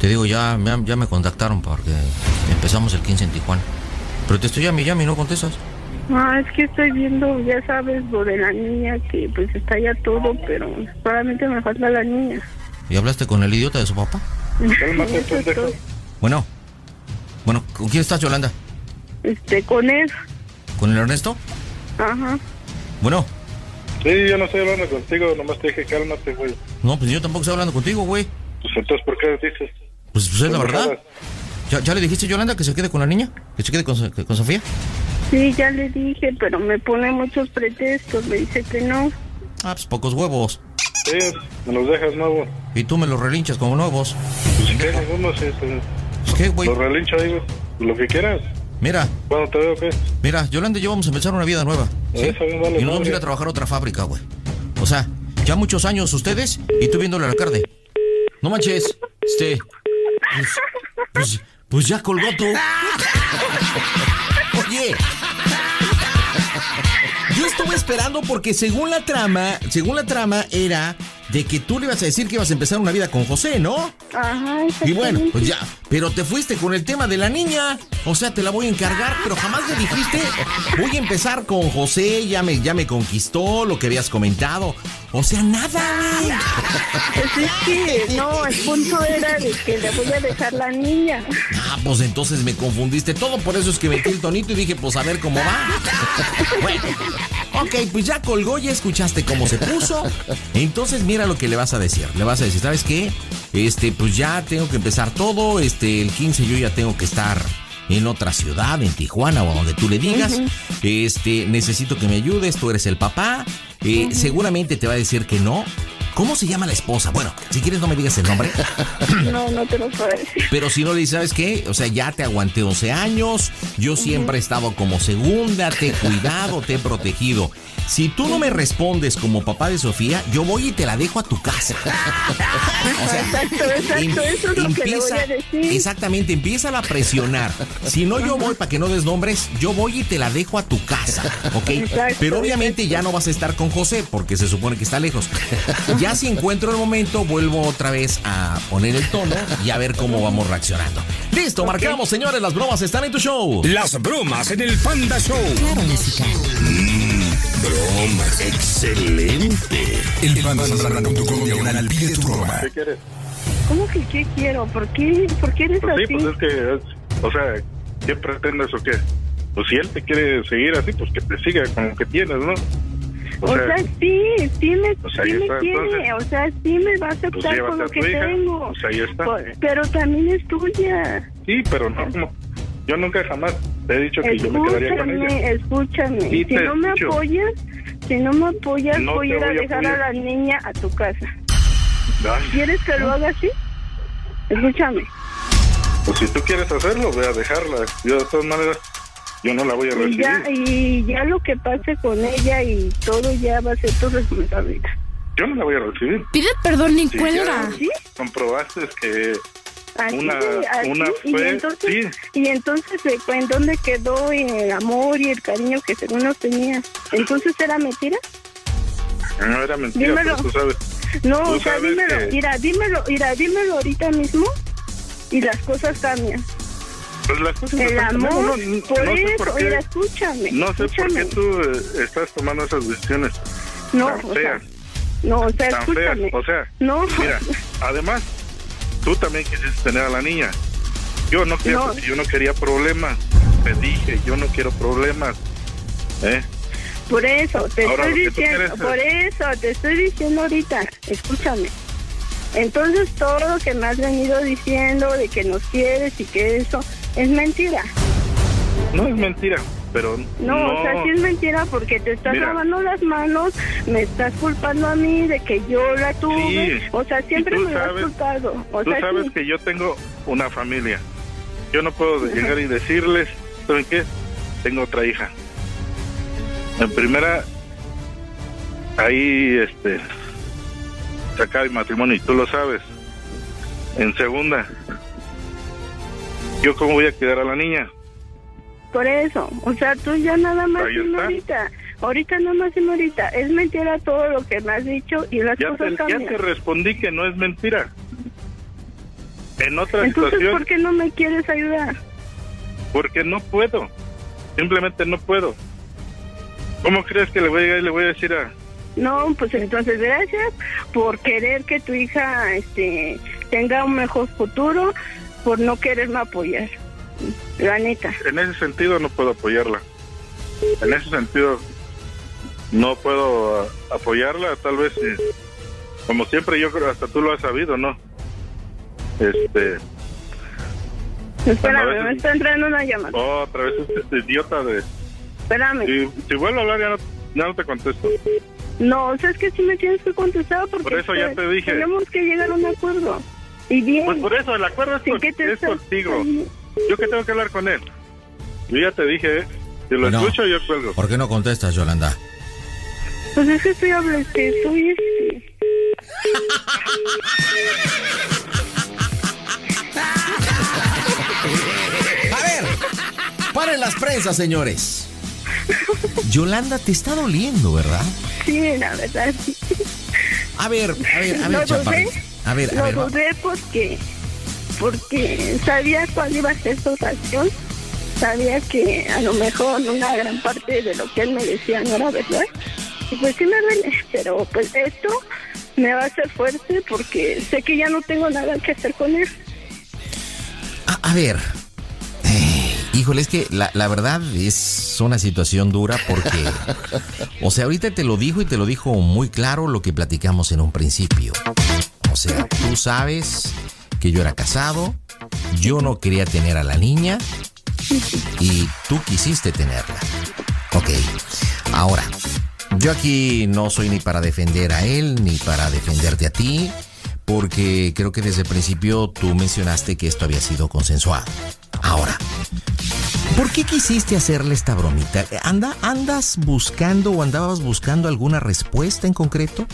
Te digo, ya, ya, ya me contactaron porque empezamos el 15 en Tijuana. Pero te estoy llamando y no contestas. Ah, es que estoy viendo, ya sabes, lo de la niña, que pues está ya todo, pero solamente me falta la niña. ¿Y hablaste con el idiota de su papá? Cálmate, Eso es pendejo. todo. Bueno. Bueno, ¿con quién estás, Yolanda? Este, con él. ¿Con el Ernesto? Ajá. Bueno. Sí, yo no estoy hablando contigo, nomás te dije cálmate, güey. No, pues yo tampoco estoy hablando contigo, güey. Pues entonces, ¿por qué dices? Pues, pues es la verdad. ¿Ya, ya le dijiste a Yolanda que se quede con la niña? ¿Que se quede con, So- con Sofía? Sí, ya le dije, pero me pone muchos pretextos. Me dice que no. Ah, pues pocos huevos. Sí, me los dejas nuevos. Y tú me los relinchas como nuevos. Pues qué, nos vemos, este, Pues qué, güey. Los relincho ahí, lo que quieras. Mira, ¿Cuándo te veo, qué? mira, Yolanda y yo vamos a empezar una vida nueva. ¿sí? Eso bien, vale, y nos vamos a ir a trabajar a otra fábrica, güey. O sea, ya muchos años ustedes y tú viéndole la carne. No manches, este. Pues, pues, pues ya colgó tú. Oye. Yo estuve esperando porque según la trama, según la trama era de que tú le ibas a decir que ibas a empezar una vida con José, ¿no? Ajá, Y bueno, pues ya, pero te fuiste con el tema de la niña. O sea, te la voy a encargar, pero jamás le dijiste, voy a empezar con José, ya me, ya me conquistó lo que habías comentado. O sea, nada. Pues es que, no, el punto era de que le voy a dejar la niña. Ah, pues entonces me confundiste todo, por eso es que metí el tonito y dije, pues a ver cómo va. Bueno, ok, pues ya colgó, ya escuchaste cómo se puso. Entonces mira lo que le vas a decir. Le vas a decir, ¿sabes qué? Este, pues ya tengo que empezar todo. Este, el 15 yo ya tengo que estar en otra ciudad, en Tijuana o donde tú le digas. Ujú. Este, necesito que me ayudes, tú eres el papá. Eh, Seguramente te va a decir que no. ¿Cómo se llama la esposa? Bueno, si quieres no me digas el nombre. No, no te lo puedo decir. Pero si no le dices, ¿sabes qué? O sea, ya te aguanté 11 años, yo siempre he estado como segunda, te he cuidado, te he protegido. Si tú no me respondes como papá de Sofía, yo voy y te la dejo a tu casa. O sea, exacto, exacto, em- eso es lo que le voy a decir. Exactamente, empieza a presionar. Si no, yo voy para que no des nombres, yo voy y te la dejo a tu casa, ¿ok? Exacto, Pero obviamente ya no vas a estar con José porque se supone que está lejos. Ya si encuentro el momento, vuelvo otra vez a poner el tono y a ver cómo vamos reaccionando. Listo, marcamos, señores, las bromas están en tu show. Las bromas en el Panda Show. Claro, música. Mmm, bromas. Excelente. El pandasambrana.com diagonal pide tu broma. ¿Qué quieres? ¿Cómo que qué quiero? ¿Por qué, ¿Por qué eres Pues sí, así? pues es que, es- o sea, ¿qué pretendes o qué? Pues si él te quiere seguir así, pues que te siga con lo que tienes, ¿no? O sea, sí, sí me, pues sí me está, quiere, entonces. o sea, sí me va a Pues aceptar llévate con lo que tengo. pues ahí está. Por- pero también es tuya. Sí, pero no, como, yo nunca jamás te he dicho que yo me quedaría con ella. Escúchame, escúchame. Sí, si no me escucho. apoyas, si no me apoyas, No voy te a ir a voy a dejar a la niña a tu casa. Ay, ¿Quieres que lo haga así? Escúchame. pues si tú quieres hacerlo, ve a dejarla. Yo de todas maneras, yo no la voy a Y recibir. ya, y ya lo que pase con ella y todo ya va a ser tu responsabilidad. Yo no la voy a recibir. Pide perdón ni Si cuelga. ya comprobaste que Así, una, así, una y fue... entonces, y entonces eh, ¿en dónde quedó el amor y el cariño que según nos tenía? ¿Entonces era mentira? Sí, no era mentira, Dímelo. pero tú sabes. No, Tú o sea, dímelo, que- mira, dímelo, mira, dímelo ahorita mismo y las cosas cambian. Pues las cosas El amor, no- no por eso, por qué- mira, escúchame. No sé por qué tú eh, estás tomando esas decisiones No, tan o sea, no, o sea, tan escúchame. feas. O sea, No. mira, además, tú también quisiste tener a la niña. Yo no quiero, No. yo no quería problemas. Te dije, yo no quiero problemas. ¿Eh? Por eso, te Ahora, estoy diciendo, quieres por eso, te estoy diciendo ahorita, escúchame. Entonces todo lo que me has venido diciendo de que nos quieres y que eso es mentira. No es mentira, pero No, no. o sea, sí es mentira porque te estás Mira. lavando las manos, me estás culpando a mí de que yo la tuve. Sí, O sea, siempre me lo has sabes- culpado. O Tú sea, sabes sí. que yo tengo una familia. Yo no puedo llegar y decirles, ¿saben qué? Tengo otra hija. En primera, ahí este se acaba el matrimonio y tú lo sabes. En segunda, ¿yo cómo voy a quedar a la niña? Por eso, o sea, tú ya nada más está. ahorita. Nada más dime ahorita. Es mentira todo lo que me has dicho y las Ya cosas te, ya cambian. te respondí que no es mentira. En otra Entonces, situación, ¿por qué no me quieres ayudar? porque no puedo. Simplemente no puedo. ¿Cómo crees que le voy a llegar y le voy a decir a... No, pues entonces gracias por querer que tu hija este tenga un mejor futuro, por no quererme apoyar. La neta. En ese sentido no puedo apoyarla. En ese sentido no puedo ah, apoyarla, tal vez eh, como siempre yo creo hasta tú lo has sabido, ¿no? Este, Espérame, veces- me está entrando una llamada. otra vez este idiota de Espérame. si, si vuelvo a hablar ya no, ya no te contesto. No, o sea, es que sí me tienes que contestar porque Por eso ya este, te dije. tenemos que llegar a un acuerdo. Y bien. Pues por eso el acuerdo es, Sí, con- que te es contigo. Yo que tengo que hablar con él. Yo ya te dije, ¿eh? si lo Bueno. escucho yo cuelgo. ¿Por qué no contestas, Yolanda? Pues es que estoy hablando, que estoy este, A ver, paren las prensas, señores. Yolanda, te está doliendo, ¿verdad? Sí, la verdad, sí. A ver, a ver, a ver, chaparrito. A ver, a lo ver. va- dudé porque, porque sabía cuál iba a ser su reacción. Sabía que a lo mejor una gran parte de lo que él me decía no era verdad. Y pues sí me duele, pero pues esto me va a hacer fuerte porque sé que ya no tengo nada que hacer con él. A, a ver. eh, híjole, es que la, la verdad es una situación dura porque, o sea, ahorita te lo dijo y te lo dijo muy claro lo que platicamos en un principio. O sea, tú sabes que yo era casado, yo no quería tener a la niña y tú quisiste tenerla. Ok, ahora, yo aquí no soy ni para defender a él ni para defenderte a ti, porque creo que desde el principio tú mencionaste que esto había sido consensuado. Ahora, ¿por qué quisiste hacerle esta bromita? ¿Anda, ¿Andas buscando o andabas buscando alguna respuesta en concreto?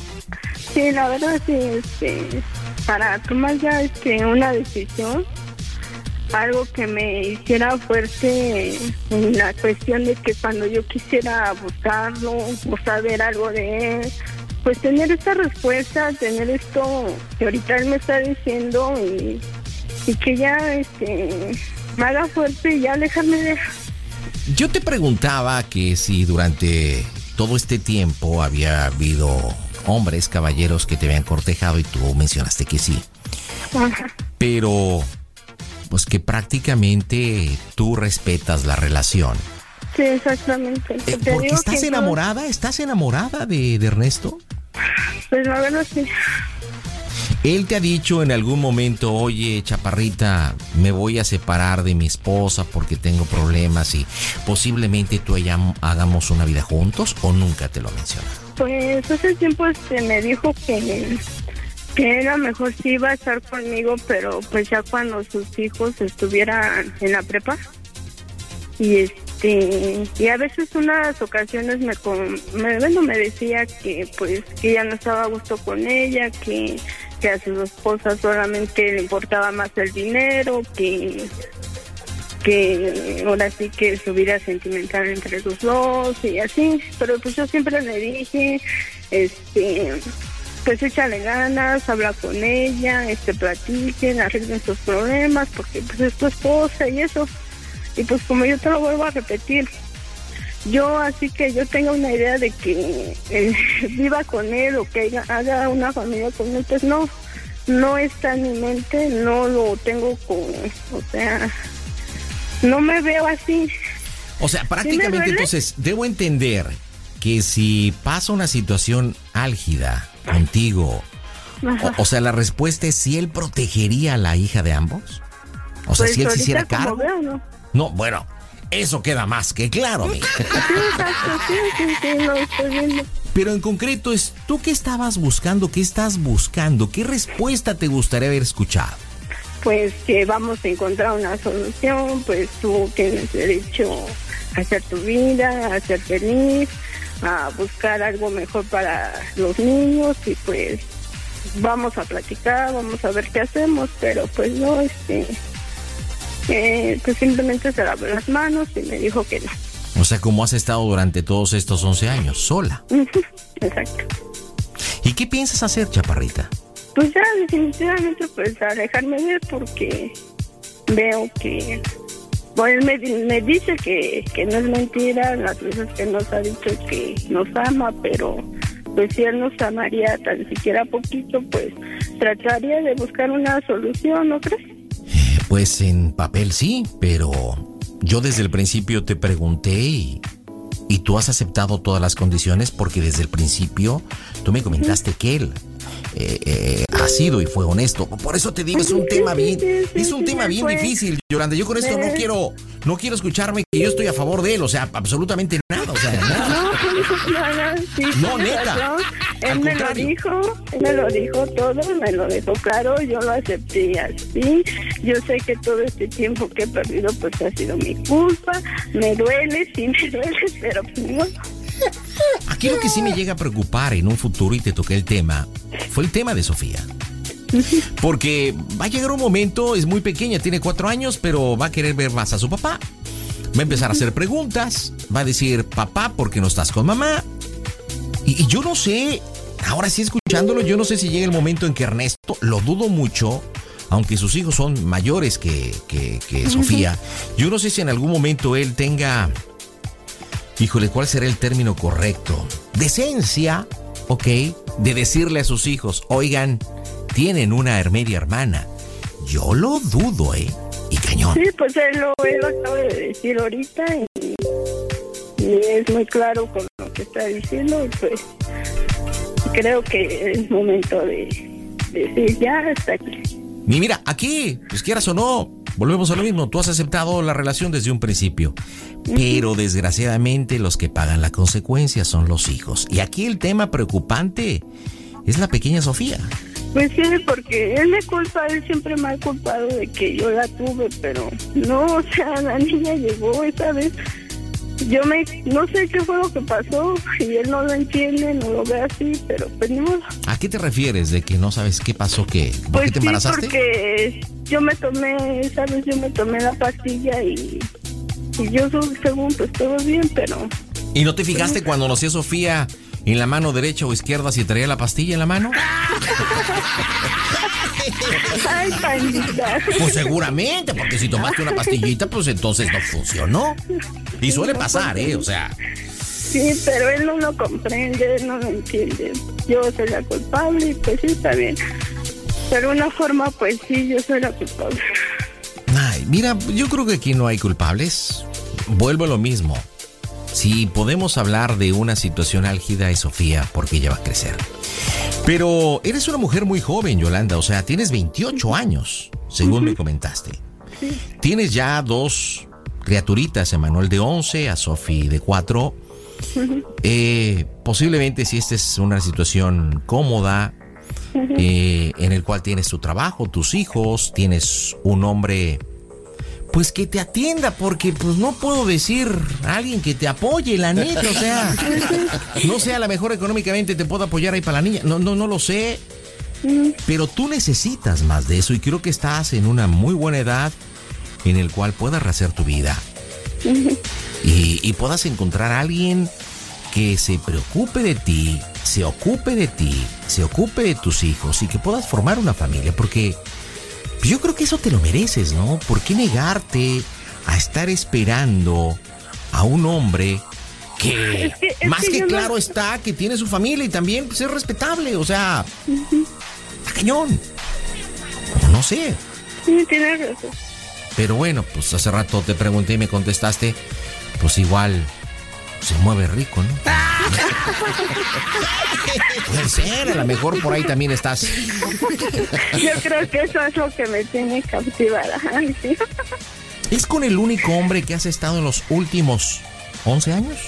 Sí, la verdad sí, este, para tomar ya este, una decisión, algo que me hiciera fuerte en la cuestión de que cuando yo quisiera buscarlo o saber algo de él, pues tener esta respuesta, tener esto que ahorita él me está diciendo y, y que ya este me haga fuerte y ya alejarme de. Yo te preguntaba que si durante todo este tiempo había habido hombres, caballeros que te habían cortejado y tú mencionaste que sí. Ajá. Pero, pues que prácticamente tú respetas la relación. Sí, exactamente. Te Eh, Porque digo estás que yo- enamorada, ¿estás enamorada de, de Ernesto? Pues la verdad sí. Él te ha dicho en algún momento, oye, chaparrita, me voy a separar de mi esposa porque tengo problemas y posiblemente tú y hagamos una vida juntos o nunca te lo menciona. Pues hace tiempo este me dijo que, que era mejor si iba a estar conmigo, pero pues ya cuando sus hijos estuvieran en la prepa. Y este y a veces unas ocasiones me, con- me decía que pues que ya no estaba a gusto con ella, que que a su esposa solamente le importaba más el dinero, que que ahora sí que su vida sentimental entre los dos y así, pero pues yo siempre le dije, este, pues échale ganas, habla con ella, este, platiquen, arreglen sus problemas, porque pues es tu esposa y eso, y pues como yo te lo vuelvo a repetir, yo así que yo tenga una idea de que eh, viva con él o que haga, una familia con él, pues no, no está en mi mente, no lo tengo con, o sea, no me veo así. O sea, ¿Sí me prácticamente entonces debo entender que si pasa una situación álgida contigo, o, o sea, la respuesta es si él protegería a la hija de ambos. O sea, Pues si él se hiciera cargo. veo, ¿no? No, bueno, eso queda más que claro, amiga. Pero en concreto es, ¿tú qué estabas buscando? ¿Qué estás buscando? ¿Qué respuesta te gustaría haber escuchado? Pues que vamos a encontrar una solución, pues tú tienes derecho a hacer tu vida, a ser feliz, a buscar algo mejor para los niños y pues vamos a platicar, vamos a ver qué hacemos, pero pues no, este, eh, pues simplemente se lavó las manos y me dijo que no. O sea, ¿cómo has estado durante todos estos 11 años? Sola. Exacto. ¿Y qué piensas hacer, chaparrita? Pues ya definitivamente pues alejarme de él porque veo que bueno, él me, me dice que, que no es mentira las veces que nos ha dicho que nos ama, pero pues si él nos amaría tan siquiera poquito, pues trataría de buscar una solución, ¿no crees? Pues en papel sí, pero yo desde el principio te pregunté y, y tú has aceptado todas las condiciones porque desde el principio tú me comentaste que él eh, eh, ha sido y fue honesto. Por eso te digo, es un tema bien, es un tema bien difícil, Yolanda. Yo con esto no quiero, no quiero escucharme que yo estoy a favor de él, o sea, absolutamente nada, o sea, nada. No, neta. Él Al me lo dijo, él me lo dijo todo, me lo dejó claro, yo lo acepté así. Yo sé que todo este tiempo que he perdido pues ha sido mi culpa, me duele, sí me duele, pero pues no. Aquí lo que sí me llega a preocupar en un futuro, y te toqué el tema, fue el tema de Sofía. Porque va a llegar un momento, es muy pequeña, tiene cuatro años, pero va a querer ver más a su papá. Va a empezar a hacer preguntas, va a decir, papá, ¿por qué no estás con mamá? Y, y yo no sé, ahora sí escuchándolo, yo no sé si llega el momento en que Ernesto, lo dudo mucho, aunque sus hijos son mayores que, que- que Sofía, yo no sé si en algún momento él tenga, híjole, ¿cuál será el término correcto? Decencia, ¿ok? De decirle a sus hijos, oigan, tienen una media hermana. Yo lo dudo, ¿eh? Y cañón. Sí, pues él lo, él lo acaba de decir ahorita y, y es muy claro con lo que está diciendo y pues creo que es momento de, de decir ya hasta aquí. Y mira, aquí, pues quieras o no, volvemos a lo mismo. Tú has aceptado la relación desde un principio. Pero desgraciadamente los que pagan la consecuencia son los hijos. Y aquí el tema preocupante es la pequeña Sofía. Pues sí, porque él me culpa, él siempre me ha culpado de que yo la tuve, pero no, o sea, la niña llegó esa vez. Yo me, no sé qué fue lo que pasó y él no lo entiende, no lo ve así, pero pues ni modo. ¿A qué te refieres de que no sabes qué pasó? ¿Qué? ¿Por Pues qué te sí, embarazaste? porque yo me tomé, esa vez yo me tomé la pastilla y, y yo según pues todo bien, pero ¿Y no te fijaste cuando nació Sofía en la mano derecha o izquierda si traía la pastilla en la mano? Ay, pandita. Pues seguramente, porque si tomaste una pastillita, pues entonces no funcionó. Y suele pasar, ¿eh? O sea, Sí, pero él no lo comprende, él no lo entiende. Yo soy la culpable y pues sí, está bien. Pero una forma, pues sí, yo soy la culpable. ay, mira, yo creo que aquí no hay culpables. Vuelvo a lo mismo. Si podemos hablar de una situación álgida es Sofía, porque ella va a crecer. Pero eres una mujer muy joven, Yolanda, o sea, tienes 28 años, según me comentaste. Tienes ya dos criaturitas, Emanuel de 11, a Sofi de 4. Eh, posiblemente si esta es una situación cómoda, eh, en el cual tienes tu trabajo, tus hijos, tienes un hombre, pues que te atienda, porque pues no puedo decir a alguien que te apoye, la neta, o sea, no sé, a lo mejor económicamente te puedo apoyar ahí para la niña, no, no, no lo sé, pero tú necesitas más de eso y creo que estás en una muy buena edad en el cual puedas rehacer tu vida y, y puedas encontrar a alguien que se preocupe de ti, se ocupe de ti, se ocupe de tus hijos y que puedas formar una familia, porque yo creo que eso te lo mereces, ¿no? ¿Por qué negarte a estar esperando a un hombre que, Es que- es más que que, yo no- claro está, que tiene su familia y también pues, es respetable, o sea, está cañón. O no sé. Sí, tienes razón. Pero bueno, pues hace rato te pregunté y me contestaste, pues igual se mueve rico, ¿no? Puede ser, a lo mejor por ahí también estás. Yo creo que eso es lo que me tiene cautivada. Sí. ¿Es con el único hombre que has estado en los últimos 11 años?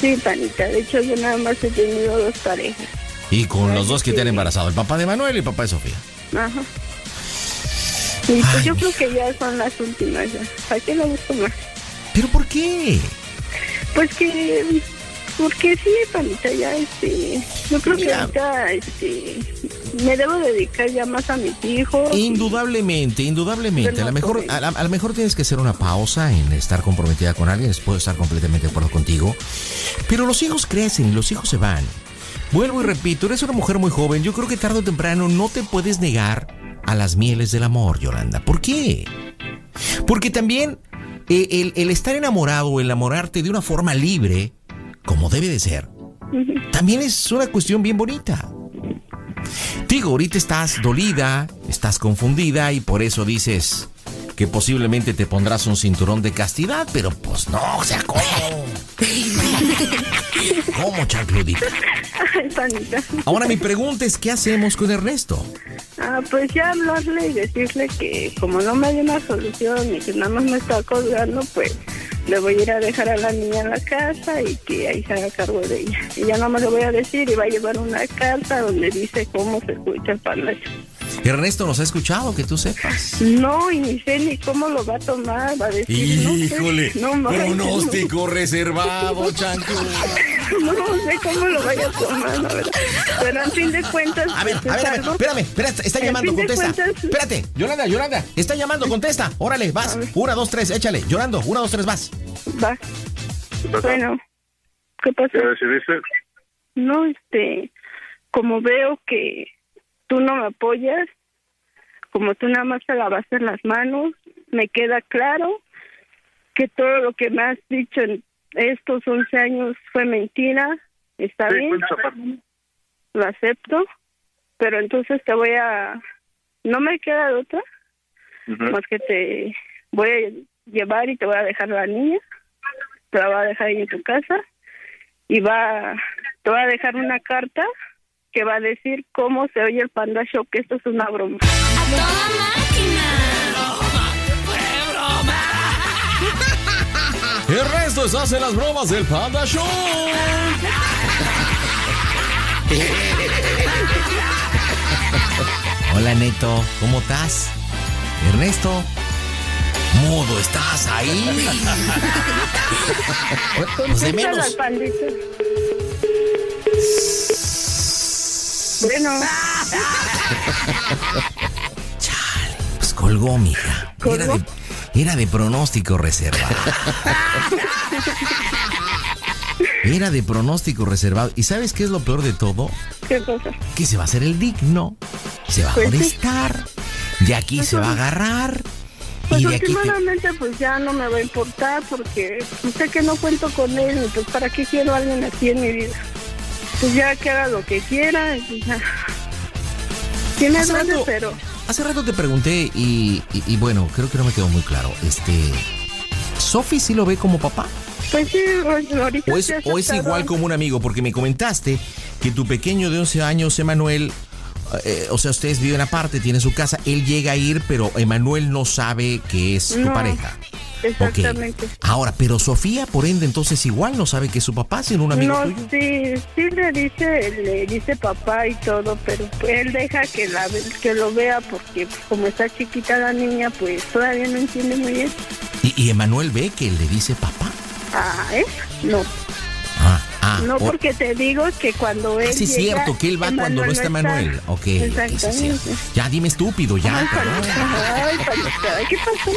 Sí, panita. De hecho, yo nada más he tenido dos parejas. Y con los dos que te han embarazado, el papá de Manuel y el papá de Sofía. Ajá. Y pues yo creo que ya son las últimas. ¿Para qué lo busco más? ¿Pero por qué? Pues que... Porque sí, panita, ya este... Yo creo que ahorita este... Me debo dedicar ya más a mis hijos. Indudablemente, indudablemente. A lo mejor, a, la- a mejor tienes que hacer una pausa en estar comprometida con alguien. Puedo estar completamente de acuerdo contigo. Pero los hijos crecen y los hijos se van. Vuelvo y repito, eres una mujer muy joven. Yo creo que tarde o temprano no te puedes negar a las mieles del amor, Yolanda. ¿Por qué? Porque también el, el estar enamorado o el enamorarte de una forma libre, como debe de ser, también es una cuestión bien bonita. Digo, ahorita estás dolida, estás confundida y por eso dices que posiblemente te pondrás un cinturón de castidad, pero pues no, o sea, ¿cómo? ¿Cómo, chancludita? Ay, panita. Ahora mi pregunta es, ¿qué hacemos con Ernesto? Ah, pues ya hablarle y decirle que como no me dio una solución y que nada más me está colgando, pues le voy a ir a dejar a la niña en la casa y que ahí se haga cargo de ella. Y ya no me lo voy a decir y va a llevar una carta donde dice cómo se escucha el palacio. Ernesto nos ha escuchado, que tú sepas. No, y ni sé ni cómo lo va a tomar, va a decir, no sé, Híjole, no, manches, pronóstico reservado, chanco. No, no sé cómo lo vaya a tomar, la verdad. Pero en fin de cuentas, A ver, pues, a ver, a ver, espérame, espérate, está llamando, contesta. cuentas- Espérate, Yolanda, Yolanda, está llamando, contesta. Órale, vas. Una, dos, tres, échale. Llorando, una, dos, tres, vas. Va. Bueno, ¿qué pasó? ¿Qué decidiste? No, este, como veo que tú no me apoyas, como tú nada más te lavaste las manos, me queda claro que todo lo que me has dicho en estos 11 años fue mentira, está Sí, bien, lo acepto, pero entonces te voy a, no me queda de otra, más que te voy a llevar y te voy a dejar la niña, te la voy a dejar ahí en tu casa y va, te voy a dejar una carta que va a decir cómo se oye el Panda Show, que esto es una broma. Ernesto estás en las bromas del Panda Show. Hola Neto, ¿cómo estás? Ernesto, mudo, ¿estás ahí? De menos. Bueno, Pues colgó, mija. Era de, era de pronóstico reservado. Era de pronóstico reservado. ¿Y sabes qué es lo peor de todo? ¿Qué cosa? Que se va a hacer el digno. Se va a Pues sí. molestar. De aquí se va a agarrar. Pues Y de aquí te- últimamente pues ya no me va a importar porque pues, sé que no cuento con él pues para qué quiero a alguien así en mi vida. Pues ya que haga lo que quiera pues, ya. Tiene Hace rato- pero Hace rato te pregunté y, y- y bueno, creo que no me quedó muy claro. Este. ¿Sofi sí lo ve como papá? pues sí, ahorita ¿O es, o es igual como un amigo? Porque me comentaste que tu pequeño de 11 años, Emanuel, eh, o sea, ustedes viven aparte, tiene su casa, él llega a ir, pero Emanuel no sabe que es tu No, pareja. Exactamente. Ahora, pero Sofía, por ende, entonces igual no sabe que es su papá, sino un amigo no, tuyo. sí, sí le dice, le dice papá y todo, pero él deja que la que lo vea porque pues, como está chiquita la niña, pues todavía no entiende muy bien. Y, y Emanuel ve que le dice papá. Ah, ¿eh? No. Ah, ah, no, porque te digo que cuando él Ah, sí, es cierto, que él va cuando no está Emanuel. Ok, ok, sí. Ya, dime estúpido, ya. Ay, ¿qué pasó?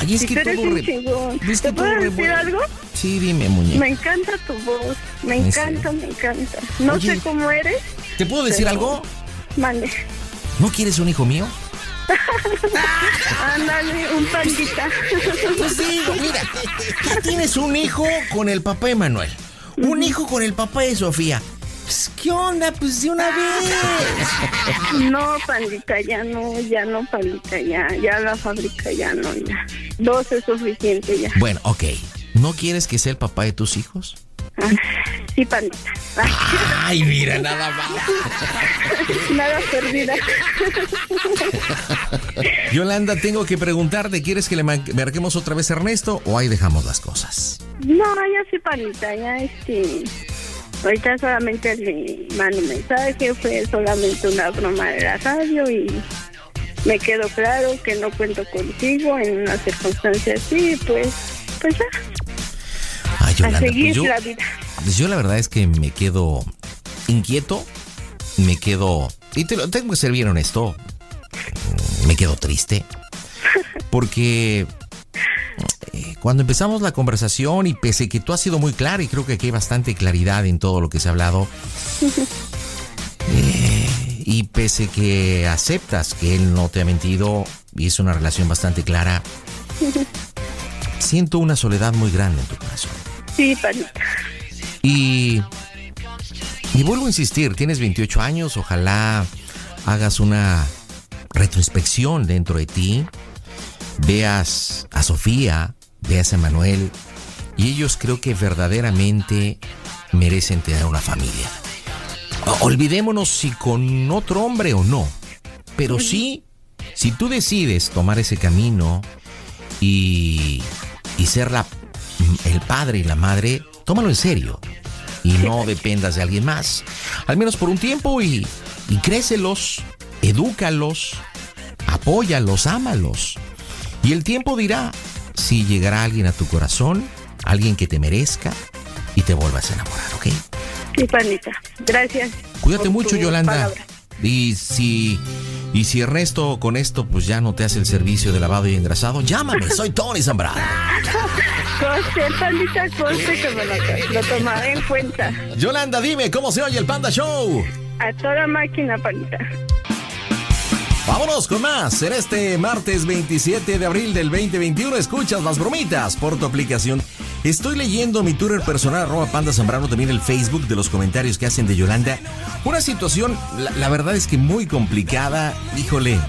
Ay, es Si que tú todo re- ¿Te todo puedo re decir algo? Sí, dime, muñeca. Me encanta tu voz, me ¿En encanta, me encanta. No Oye, sé cómo eres. ¿Te puedo decir pero- algo? Mande. ¿No quieres un hijo mío? Ándale, un pandita. Pues digo, mira, ya tienes un hijo con el papá de Manuel, un hijo con el papá de Sofía. Pues, ¿Qué onda? Pues de una vez. No, pandita, ya no, ya no, pandita, ya, ya la fábrica ya no, ya. Dos es suficiente ya. Bueno, ok. ¿No quieres que sea el papá de tus hijos? Sí, pandita. Ay, mira, nada más. Nada perdida. Yolanda, tengo que preguntarte, ¿quieres que le ma- marquemos otra vez a Ernesto o ahí dejamos las cosas? No, ya sí, pandita, ya este. Ahorita solamente le mando un mensaje, fue solamente una broma de la radio y me quedó claro que no cuento contigo en una circunstancia así, pues, pues ya, Ay, Yolanda, a seguir pues yo, la vida. Pues yo la verdad es que me quedo inquieto, me quedo, y te lo tengo que ser bien honesto, me quedo triste, porque eh, cuando empezamos la conversación y pese que tú has sido muy clara y creo que aquí hay bastante claridad en todo lo que se ha hablado, eh, y pese que aceptas que él no te ha mentido y es una relación bastante clara, siento una soledad muy grande en tu corazón. Sí, pandita. Y, y vuelvo a insistir, tienes 28 años, ojalá hagas una retroinspección dentro de ti, veas a Sofía, veas a Manuel, y ellos creo que verdaderamente merecen tener una familia. Olvidémonos si con otro hombre o no, pero sí, si tú decides tomar ese camino y, y ser la, el padre y la madre, tómalo en serio y no dependas de alguien más, al menos por un tiempo y, y crécelos, edúcalos, apóyalos, ámalos. Y el tiempo dirá si llegará alguien a tu corazón, alguien que te merezca y te vuelvas a enamorar, ¿ok? Sí, pandita. Gracias. Cuídate mucho, Yolanda. palabra. Y si, y si Ernesto con esto pues ya no te hace el servicio de lavado y engrasado, llámame, soy Tony Zambrano. Coste, pandita, coste que me lo, lo tomaré en cuenta. Yolanda, dime, ¿cómo se oye el Panda Show? A toda máquina, pandita. Vámonos con más. En este martes 27 de abril del 2021 escuchas las bromitas por tu aplicación. Estoy leyendo mi Twitter personal, arroba Panda Zambrano, también el Facebook de los comentarios que hacen de Yolanda. Una situación, la, la verdad es que muy complicada, híjole.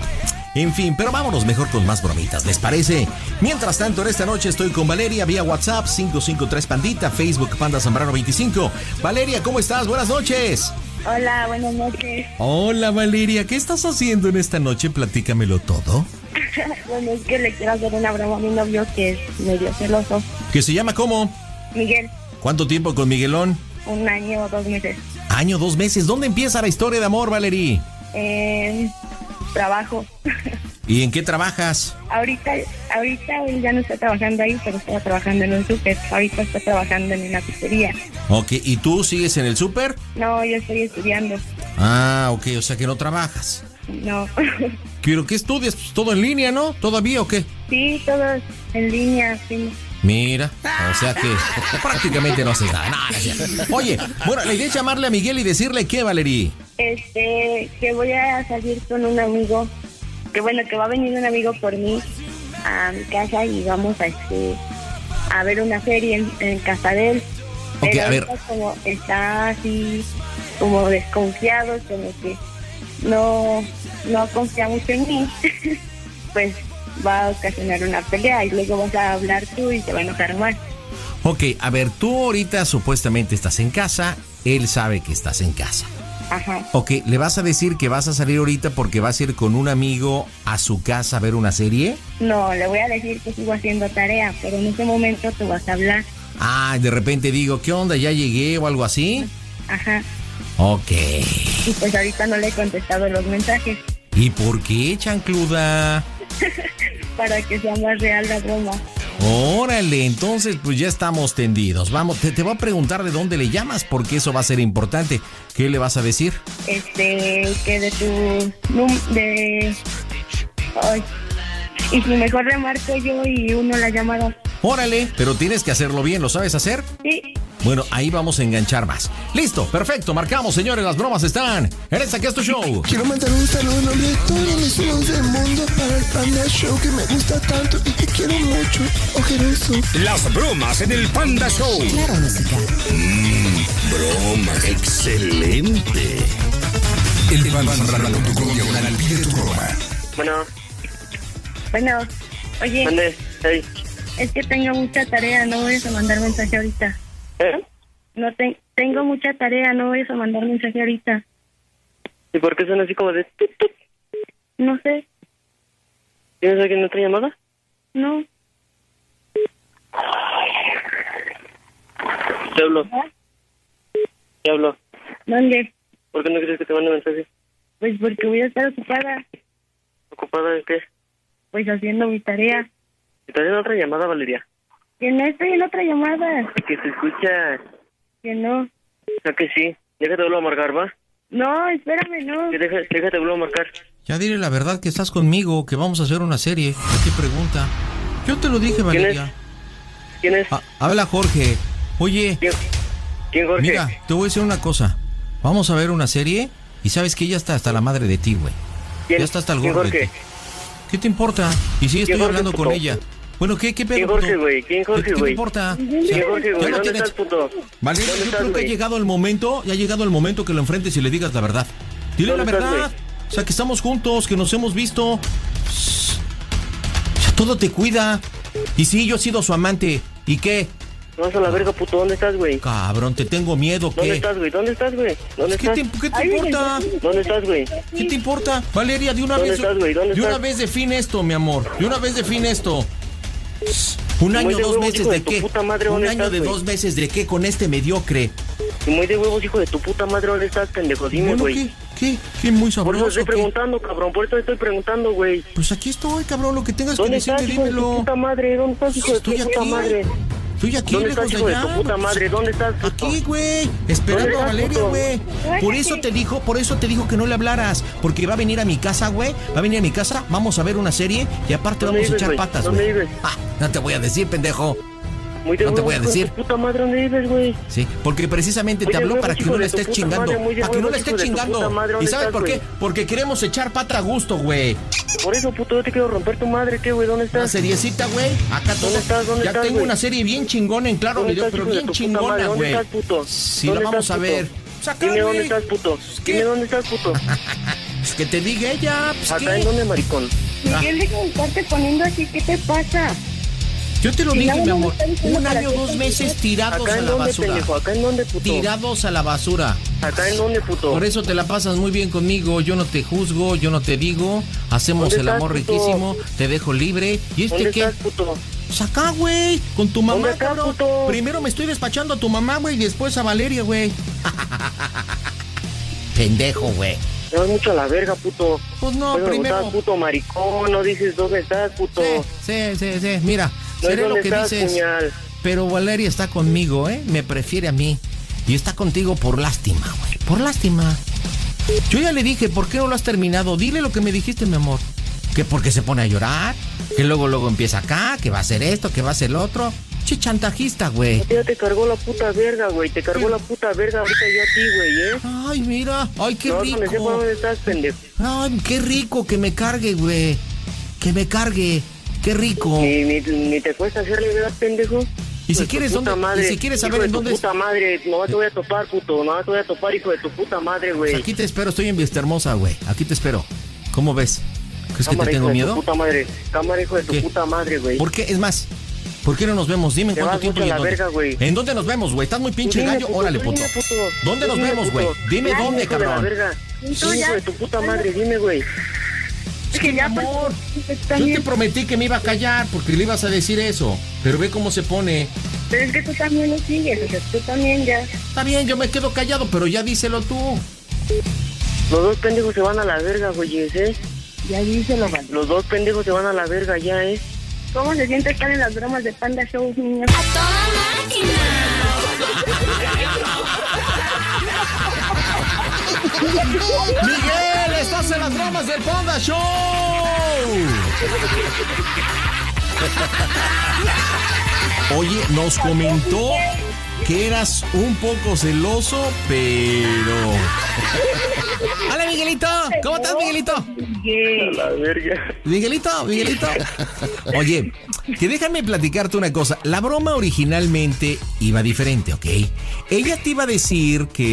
En fin, pero vámonos mejor con más bromitas, ¿les parece? Mientras tanto, en esta noche estoy con Valeria vía WhatsApp 553 Pandita, Facebook Panda Zambrano 25. Valeria, ¿cómo estás? Buenas noches. Hola, buenas noches. Hola Valeria, ¿qué estás haciendo en esta noche? Platícamelo todo. bueno, es que le quiero hacer una broma a mi novio que es medio celoso. ¿Que se llama cómo? Miguel, ¿Cuánto tiempo con Miguelón? un año o dos meses. Año, dos meses. ¿Dónde empieza la historia de amor, Valeria? Eh, trabajo. ¿Y en qué trabajas? ahorita, ahorita él ya no está trabajando ahí, pero estaba trabajando en un súper. Ahorita está trabajando en una pizzería. Ok, ¿y tú sigues en el súper? No, yo estoy estudiando. Ah, ok, o sea que no trabajas. No. ¿Pero qué estudias? Pues todo en línea, ¿no? ¿Todavía o qué? sí, todo en línea. Sí. Mira, o sea que prácticamente no nada. No es cierto. Oye, bueno, la idea es llamarle a Miguel y decirle qué, Valerie. Este, que voy a salir con un amigo, que bueno, que va a venir un amigo por mí a mi casa y vamos a este a ver una serie en, en casa de él. Ok, Pero a ver. como está así como desconfiado, como que no, no confía mucho en mí, pues va a ocasionar una pelea y luego vas a hablar tú y te va a enojar más. Ok, a ver, tú ahorita supuestamente estás en casa, él sabe que estás en casa. Ajá. Ok, ¿le vas a decir que vas a salir ahorita porque vas a ir con un amigo a su casa a ver una serie? No, le voy a decir que sigo haciendo tarea, pero en ese momento tú vas a hablar. Ah, de repente digo, ¿qué onda? ¿Ya llegué o algo así? Ajá. Ok. Y pues ahorita no le he contestado los mensajes ¿Y por qué, chancluda? para que sea más real la broma. Órale, entonces pues ya estamos tendidos. Vamos, te, te voy a preguntar de dónde le llamas porque eso va a ser importante. ¿Qué le vas a decir? Este, que de tu de ay, y si mejor le marco yo y uno la llamada. Órale, pero tienes que hacerlo bien, ¿lo sabes hacer? Sí. Bueno, ahí vamos a enganchar más. Listo, perfecto, marcamos, señores, las bromas están en esta que es tu show. Quiero mandar un saludo en nombre de todos mis hijos del mundo para el Panda Show que me gusta tanto y que quiero mucho. Ojeroso. Las bromas en el Panda Show. Claro, música. Mmm, broma, excelente. El panda.com diagonal pide tu broma. Bueno. Bueno, oye. Es que tengo mucha tarea, no voy a mandar mensaje ahorita. ¿Eh? No te- tengo mucha tarea, no voy a mandar mensaje ahorita. ¿Y por qué suena así como de... tut, tut? No sé, ¿Tienes alguien en otra llamada? no. Te hablo. Te hablo. ¿Dónde? ¿Por qué no quieres que te mande mensaje? Pues porque voy a estar ocupada, ¿Ocupada en qué? pues haciendo mi tarea. ¿Estás en otra llamada, Valeria? Que no estoy en otra llamada. Que se escucha... Que no. ¿A que sí? Déjate vuelvo a marcar, ¿va? No, espérame, no. Que deja- déjate vuelvo a marcar. Ya dile la verdad que estás conmigo, que vamos a hacer una serie. ¿Qué pregunta? Yo te lo dije, Valeria. ¿Quién es? Ah, habla Jorge. Oye. ¿Quién, Jorge? Mira, te voy a decir una cosa. Vamos a ver una serie y sabes que ella está hasta la madre de ti, güey. Ya está hasta el ¿Quién, gorro de ti. ¿Qué te importa? Y si ¿Quién, estoy Jorge, hablando con ella. Bueno, ¿qué, qué pedo? ¿Quién Jorge, güey? ¿Quién Jorge, ¿Qué- ¿Qué güey? importa? ¿Quién Jorge, güey? ¿Dónde estás, puto? Vale, ¿Dónde yo creo que ha güey? llegado el momento, ya ha llegado el momento que lo enfrentes y le digas la verdad. Dile la ¿Dónde estás, verdad. O sea, que estamos juntos, que nos hemos visto. Todo te cuida. Y sí, yo he sido su amante. ¿Y qué? No a la verga, puto. ¿Dónde estás, güey? Cabrón, te tengo miedo, ¿qué? ¿Dónde estás, güey? ¿Dónde estás, güey? ¿Dónde ¿Qué estás? te, qué te importa? ¿Dónde estás, güey? ¿Qué te importa? Valeria, de una ¿Dónde vez. estás, güey? ¿Dónde de una estás? vez define esto, mi amor. De una vez define esto. Un año, de dos huevos, meses de qué? puta madre, Un ¿dónde año estás, de dos meses de qué con este mediocre. Y muy de huevos, hijo de tu puta madre. ¿Dónde estás, pendejo? Dime, Bueno, güey. ¿qué? ¿Qué? ¿Qué muy Por eso sabroso? estoy ¿qué? preguntando, cabrón. Por eso estoy preguntando, güey. Pues aquí estoy, cabrón. Lo que tengas que ¿Dónde decirme, estás, hijo de tu dímelo. puta madre? ¿Dónde estás, hijo de tu Estoy puta aquí. madre? Estoy aquí, ¿Dónde lejos estás, de hijo de tu puta madre? ¿Dónde estás, puto? Aquí, güey. Esperando ¿Dónde a Valeria, güey. Por eso te dijo, por eso te dijo que no le hablaras. Porque va a venir a mi casa, güey. Va a venir a mi casa, vamos a ver una serie y aparte ¿Dónde vamos a echar güey? patas, ¿Dónde güey. Ah, no te voy a decir, pendejo. Muy de No te voy a decir. puta madre, ¿dónde vives, güey? Sí, porque precisamente Muy te habló para que no le estés chingando. Para que no le estés chingando. ¿Y ¿dónde sabes por qué? Porque queremos echar patra a gusto, güey. Por eso, puto, yo te quiero romper tu madre, ¿qué, güey? ¿Dónde Una estás? seriecita, güey. Acá todo. ¿Dónde estás? ¿Dónde ya estás, tengo güey? una serie bien chingona en claro ¿Dónde video, pero bien chingona, ¿Dónde güey. estás, puto? Sí, la ¿Dónde vamos estás, a ver. Saca, Dime güey. dónde estás, puto. ¿Qué? Dime dónde estás, puto. Es que te diga ella. Pues, ¿Acá ¿qué? en dónde, maricón? Miguel, deja de estarte poniendo así, ¿qué te pasa? Yo te lo dije, mi amor. Un año, dos meses tirados ¿Acá a la dónde, basura. pendejo? ¿Acá en dónde, puto? Tirados a la basura. ¿Acá en dónde, puto? Por eso te la pasas muy bien conmigo. Yo no te juzgo, yo no te digo. Hacemos ¿Dónde el amor riquísimo. Te dejo libre. ¿Y este ¿Dónde qué? estás, puto? Pues acá, güey. Con tu mamá, ¿Dónde estás, cabrón. puto? Primero me estoy despachando a tu mamá, güey, y después a Valeria, güey. Pendejo, güey. Te vas mucho a la verga, puto. Pues no, primero- estás, puto maricón, no dices dónde estás, puto. Sí, sí, sí. Mira, No es seré lo que dices. puñal. Pero Valeria está conmigo, ¿eh? Me prefiere a mí. Y está contigo por lástima, güey. Por lástima. Yo ya le dije, ¿por qué no lo has terminado? Dile lo que me dijiste, mi amor. Que porque se pone a llorar, que luego luego empieza acá, que va a hacer esto, que va a hacer lo otro. Che chantajista, güey. Ya te cargó la puta verga, güey. Te cargó la puta verga ahorita ya a ti, güey, ¿eh? Ay, mira. Ay, qué no, rico. No, sepa dónde estás, pendejo. Ay, qué rico que me cargue, güey. Que me cargue. Qué rico. Ni, ni, ni te cuesta hacerle, ¿verdad, pendejo? Y si de quieres, ¿dónde- madre, y si quieres saber hijo de en tu dónde- puta madre, no te voy a topar, puto. No te voy a topar, hijo de tu puta madre, güey. Pues aquí te espero, estoy en Vista Hermosa, güey. Aquí te espero. ¿Cómo ves? ¿Crees que te tengo hijo de miedo? Tu puta madre. Cámara, hijo de tu ¿Qué? puta madre, güey. ¿Por qué? Es más, ¿por qué no nos vemos? Dime en cuánto tiempo y en la dónde. verga. ¿En dónde nos vemos, güey? ¿Estás muy pinche Dime, gallo? puto, Órale, dime, puto. ¿Dónde nos vemos, güey? Dime dónde, de cabrón. Hijo de tu puta madre, dime, güey. Que, mi amor, yo te prometí que me iba a callar porque le ibas a decir eso. Pero ve cómo se pone. Pero es que tú también lo sigues, o sea, tú también ya. Está bien, yo me quedo callado, pero ya díselo tú. Los dos pendejos se van a la verga, güey, ¿eh? Ya díselo, vale. Los dos pendejos se van a la verga ya, ¿eh? ¿Cómo se siente estar en las bromas de Panda Show, niños? Miguel, estás en las bromas del Panda Show. Oye, nos comentó que eras un poco celoso, pero. Hola, Miguelito. ¿Cómo estás, Miguelito? Miguelito, Miguelito. Oye, que déjame platicarte una cosa. La broma originalmente iba diferente, ¿ok? Ella te iba a decir que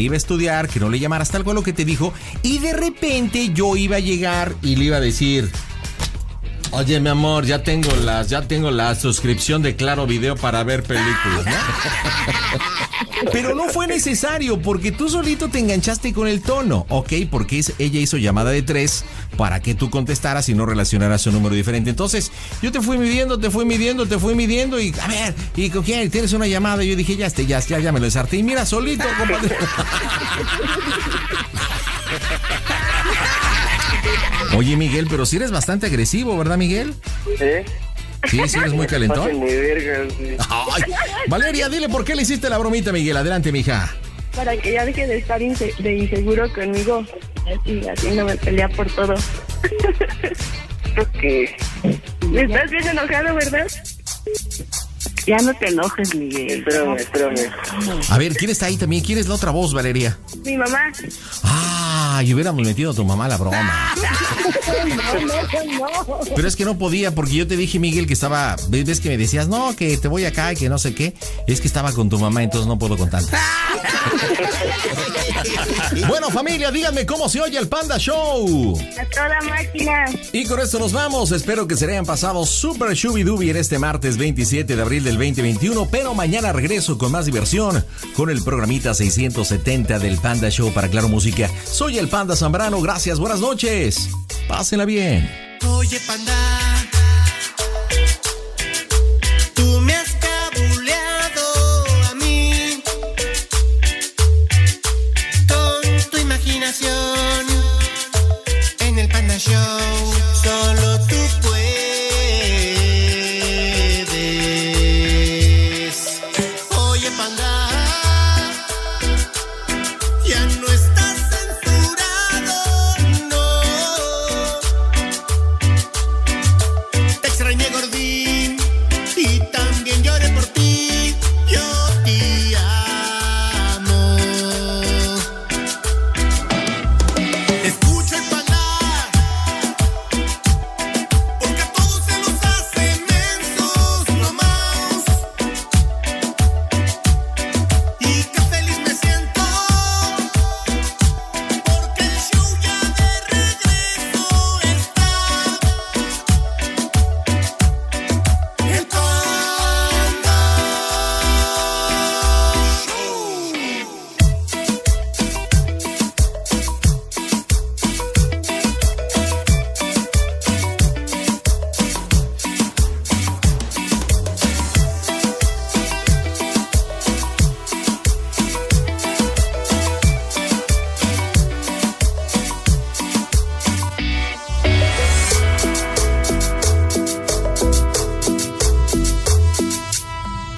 iba a estudiar, que no le llamaras tal cual lo que te dijo, y de repente yo iba a llegar y le iba a decir. Oye, mi amor, ya tengo las, ya tengo la suscripción de Claro Video para ver películas, ¿no? Pero no fue necesario porque tú solito te enganchaste con el tono, ¿ok? Porque es- ella hizo llamada de tres para que tú contestaras y no relacionaras un número diferente. Entonces, yo te fui midiendo, te fui midiendo, te fui midiendo y, a ver, ¿y con quién? ¿Tienes una llamada? Y yo dije, ya, este, ya, ya, ya me lo desarté. Y mira, solito, compadre. Oye, Miguel, pero si eres bastante agresivo, ¿verdad, Miguel? ¿Eh? Sí, sí eres muy calentón. Sí. Ay, Valeria, dile por qué le hiciste la bromita, Miguel. Adelante, mija. Para que ya deje de estar inse- de inseguro conmigo. Así, haciéndome pelear por todo. ¿Qué? Estás bien enojado, ¿verdad? Ya no te enojes, Miguel. Espérame, espérame. A ver, ¿quién está ahí también? ¿Quién es la otra voz, Valeria? Mi mamá. Ah, y hubiéramos metido a tu mamá a la broma. No, no, no. Pero es que no podía porque yo te dije, Miguel, que estaba... ¿Ves que me decías, no, que te voy acá y que no sé qué? Es que estaba con tu mamá, entonces no puedo contar. bueno, familia, díganme cómo se oye el Panda Show. A toda máquina. Y con esto nos vamos. Espero que se le hayan pasado super shubidubi en este martes 27 de abril del 2021. Pero mañana regreso con más diversión con el programita 670 del Panda Show para Claro Música. Soy el Panda Zambrano. Gracias, buenas noches. Pásenla bien. Oye, Panda. Tú me has cabuleado a mí con tu imaginación en el Panda Show. Solo